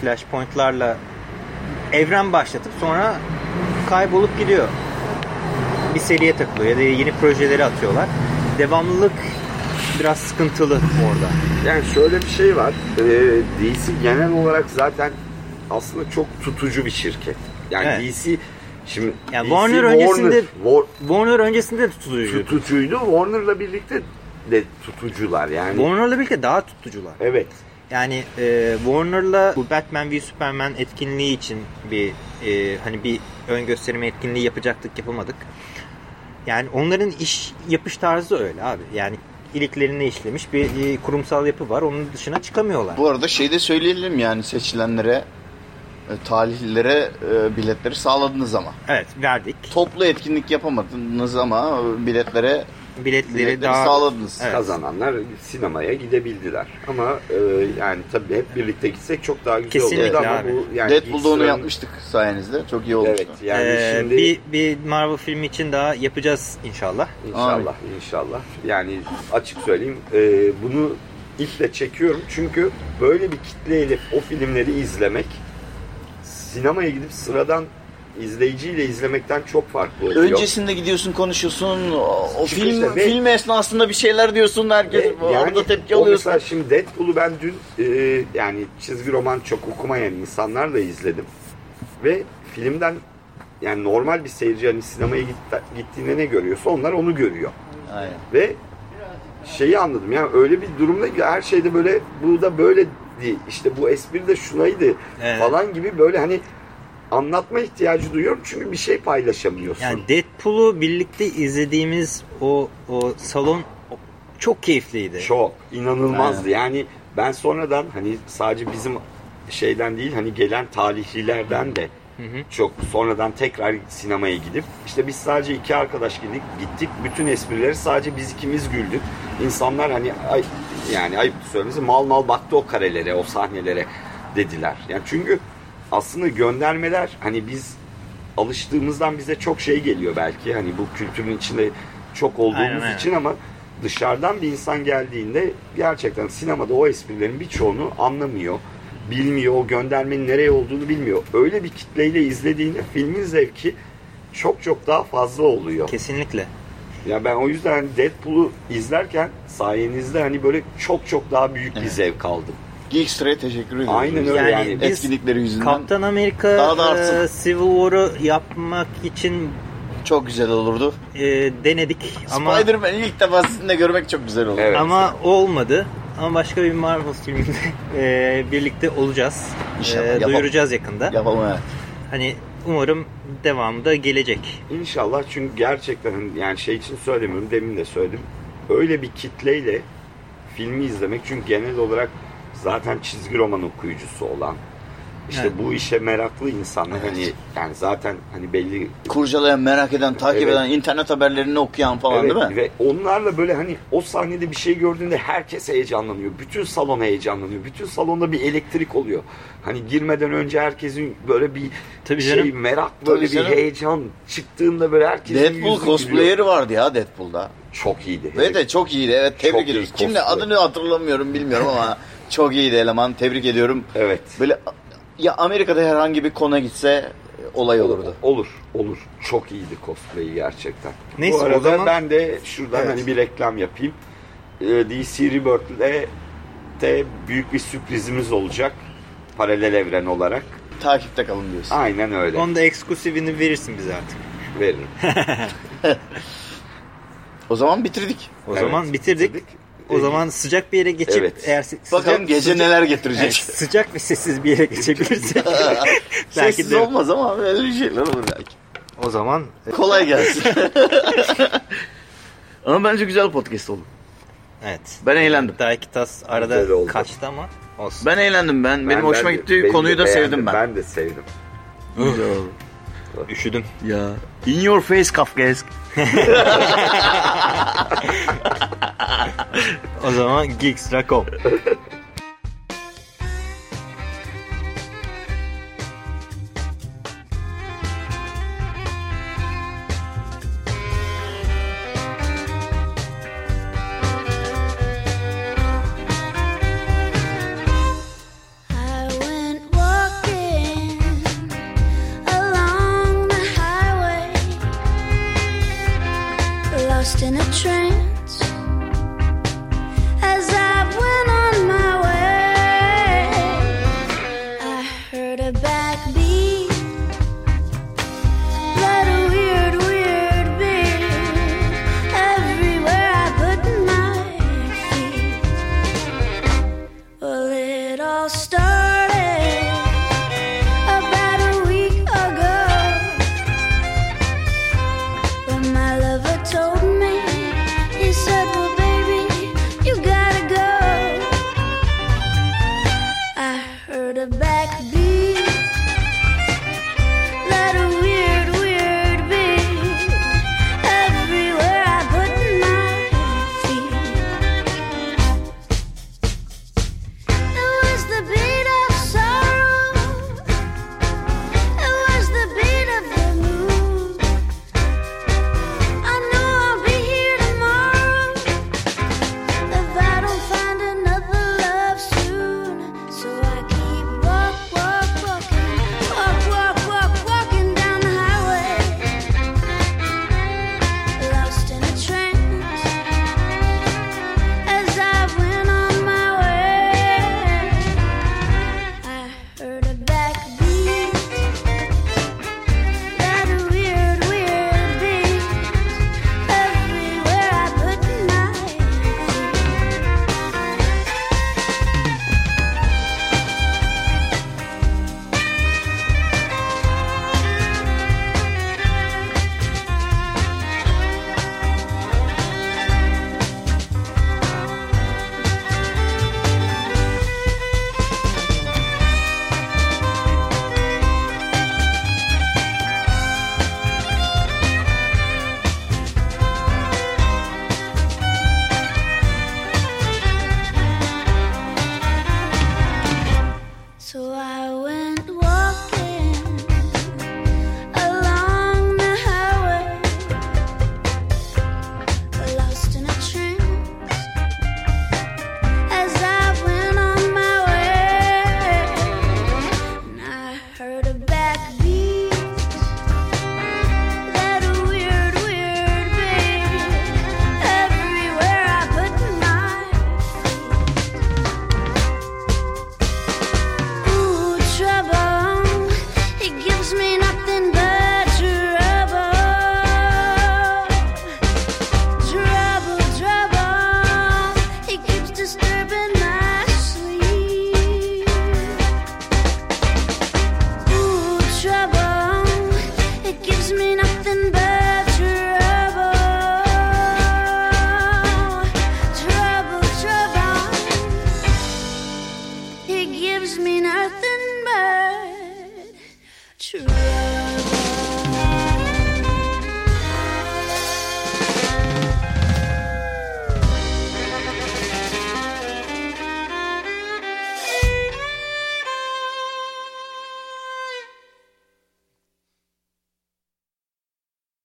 flashpointlarla evren başlatıp sonra kaybolup gidiyor. Bir seriye takılıyor ya da yeni projeleri atıyorlar. Devamlılık biraz sıkıntılı orada. Yani şöyle bir şey var. Ee, DC genel olarak zaten aslında çok tutucu bir şirket. Yani Evet. DC şimdi Yani DC, Warner öncesinde- War- Warner öncesinde de tutucuydu. tutucuydu. Warner'la birlikte de tutucular yani. Warner'la birlikte daha tutucular. Evet. Yani e, Warner'la bu Batman v Superman etkinliği için bir e, hani bir ön gösterime etkinliği yapacaktık yapamadık. Yani onların iş yapış tarzı öyle abi. Yani iliklerine işlemiş bir e, kurumsal yapı var. Onun dışına çıkamıyorlar. Bu arada şey de söyleyelim yani seçilenlere e, talihlilere e, biletleri sağladınız ama. Evet verdik. Toplu etkinlik yapamadınız ama e, biletlere Biletleri, biletleri daha sağladınız. Evet. Kazananlar sinemaya gidebildiler. Ama e, yani tabii hep birlikte gitsek çok daha güzel Kesinlikle olurdu ama abi. bu yani Deadpool'da onu yapmıştık sayenizde. Çok iyi olmuştu. Evet yani Ee, şimdi bir, bir Marvel filmi için daha yapacağız inşallah. İnşallah, inşallah. Yani açık söyleyeyim, e, bunu iple çekiyorum çünkü böyle bir kitleyle o filmleri izlemek, sinemaya gidip sıradan izleyiciyle izlemekten çok farklı oluyor. Öncesinde gidiyorsun konuşuyorsun. O, film ve- film esnasında bir şeyler diyorsun herkes Ve orada tepki alıyorsun. Mesela şimdi Deadpool'u ben dün e, yani çizgi roman çok okumayan insanlarla izledim. Ve filmden yani normal bir seyirci hani sinemaya gitti, gittiğinde ne görüyorsa onlar onu görüyor. Aynen. Ve şeyi anladım yani öyle bir durumda ki her şeyde böyle bu da böyle değil. işte bu espri de şunaydı Evet. falan gibi böyle hani anlatma ihtiyacı duyuyorum çünkü bir şey paylaşamıyorsun. Yani Deadpool'u birlikte izlediğimiz o o salon çok keyifliydi. Çok inanılmazdı. Yani ben sonradan hani sadece bizim şeyden değil hani gelen talihlilerden de çok sonradan tekrar sinemaya gidip işte biz sadece iki arkadaş gittik, gittik bütün esprileri sadece biz ikimiz güldük. İnsanlar hani ay, yani ayıp söylemesi mal mal baktı o karelere, o sahnelere dediler. Yani çünkü aslında göndermeler hani biz alıştığımızdan bize çok şey geliyor belki. Hani bu kültürün içinde çok olduğumuz Aynen, aynen. için ama dışarıdan bir insan geldiğinde gerçekten sinemada o esprilerin birçoğunu anlamıyor. Bilmiyor, o göndermenin nereye olduğunu bilmiyor. Öyle bir kitleyle izlediğinde filmin zevki çok çok daha fazla oluyor. Kesinlikle. Ya ben o yüzden Deadpool'u izlerken sayenizde hani böyle çok çok daha büyük bir zevk aldım. Geekstra'ya teşekkür ediyorum. Aynen öyle Yani yani. Etkinlikleri yüzünden Kaptan Amerika Daha da artsın. e, Civil War'u yapmak için çok güzel olurdu. e, denedik ama Spider-Man'i ilk defa sizinle görmek çok güzel oldu. Evet. ama olmadı. Ama başka bir Marvel filminde e, birlikte olacağız. İnşallah, E, duyuracağız yakında. Yapalım evet. Hani umarım devamı da gelecek. İnşallah çünkü gerçekten yani şey için söylemiyorum demin de söyledim. Öyle bir kitleyle filmi izlemek çünkü genel olarak zaten çizgi roman okuyucusu olan işte Evet. bu işe meraklı insanlar hani yani zaten hani belli Kurcalayan, merak eden, takip Evet. eden, internet haberlerini okuyan falan Evet, değil mi? Ve onlarla böyle hani o sahnede bir şey gördüğünde herkes heyecanlanıyor. Bütün salon heyecanlanıyor. Bütün salonda bir elektrik oluyor. Hani girmeden önce herkesin böyle bir Tabii şey canım. merak böyle Tabii bir canım. heyecan çıktığında böyle herkesin Deadpool cosplayeri vardı ya Deadpool'da. çok iyiydi. Ve de çok iyiydi evet tebrik ediyoruz. Kimle adını hatırlamıyorum bilmiyorum ama çok iyiydi eleman tebrik ediyorum. Evet. Böyle ya Amerika'da herhangi bir kona gitse e, olay olurdu. Olur, olur. Çok iyiydi cosplay'i gerçekten. Neyse, Bu o arada zaman- ben de şuradan Evet. hani bir reklam yapayım. Ee, DC Rebirth'le de büyük bir sürprizimiz olacak. paralel evren olarak. Takipte kalın diyorsun. Aynen öyle. Onun da eksklusivini verirsin bize artık. Veririm. O zaman bitirdik. O Evet, zaman bitirdik. O zaman sıcak bir yere geçip Evet. eğer sı- Bakalım sıcak, gece sıcak- neler yani getirecek. sıcak ve sessiz bir yere geçebilirsek belki Sessiz de olmaz ama öyle bir şeyler olur belki. o zaman Kolay gelsin. ama bence güzel podcast oldu. evet. Ben eğlendim. Belki tas arada kaçtı ama olsun. Ben eğlendim ben. Benim Ben- hoşuma ben de- gitti. benim Konuyu da beğendim. sevdim ben. Ben de sevdim. Güzel oldu. Üşüdüm. Ya. In your face Kafkaesk. O zaman geeks.com.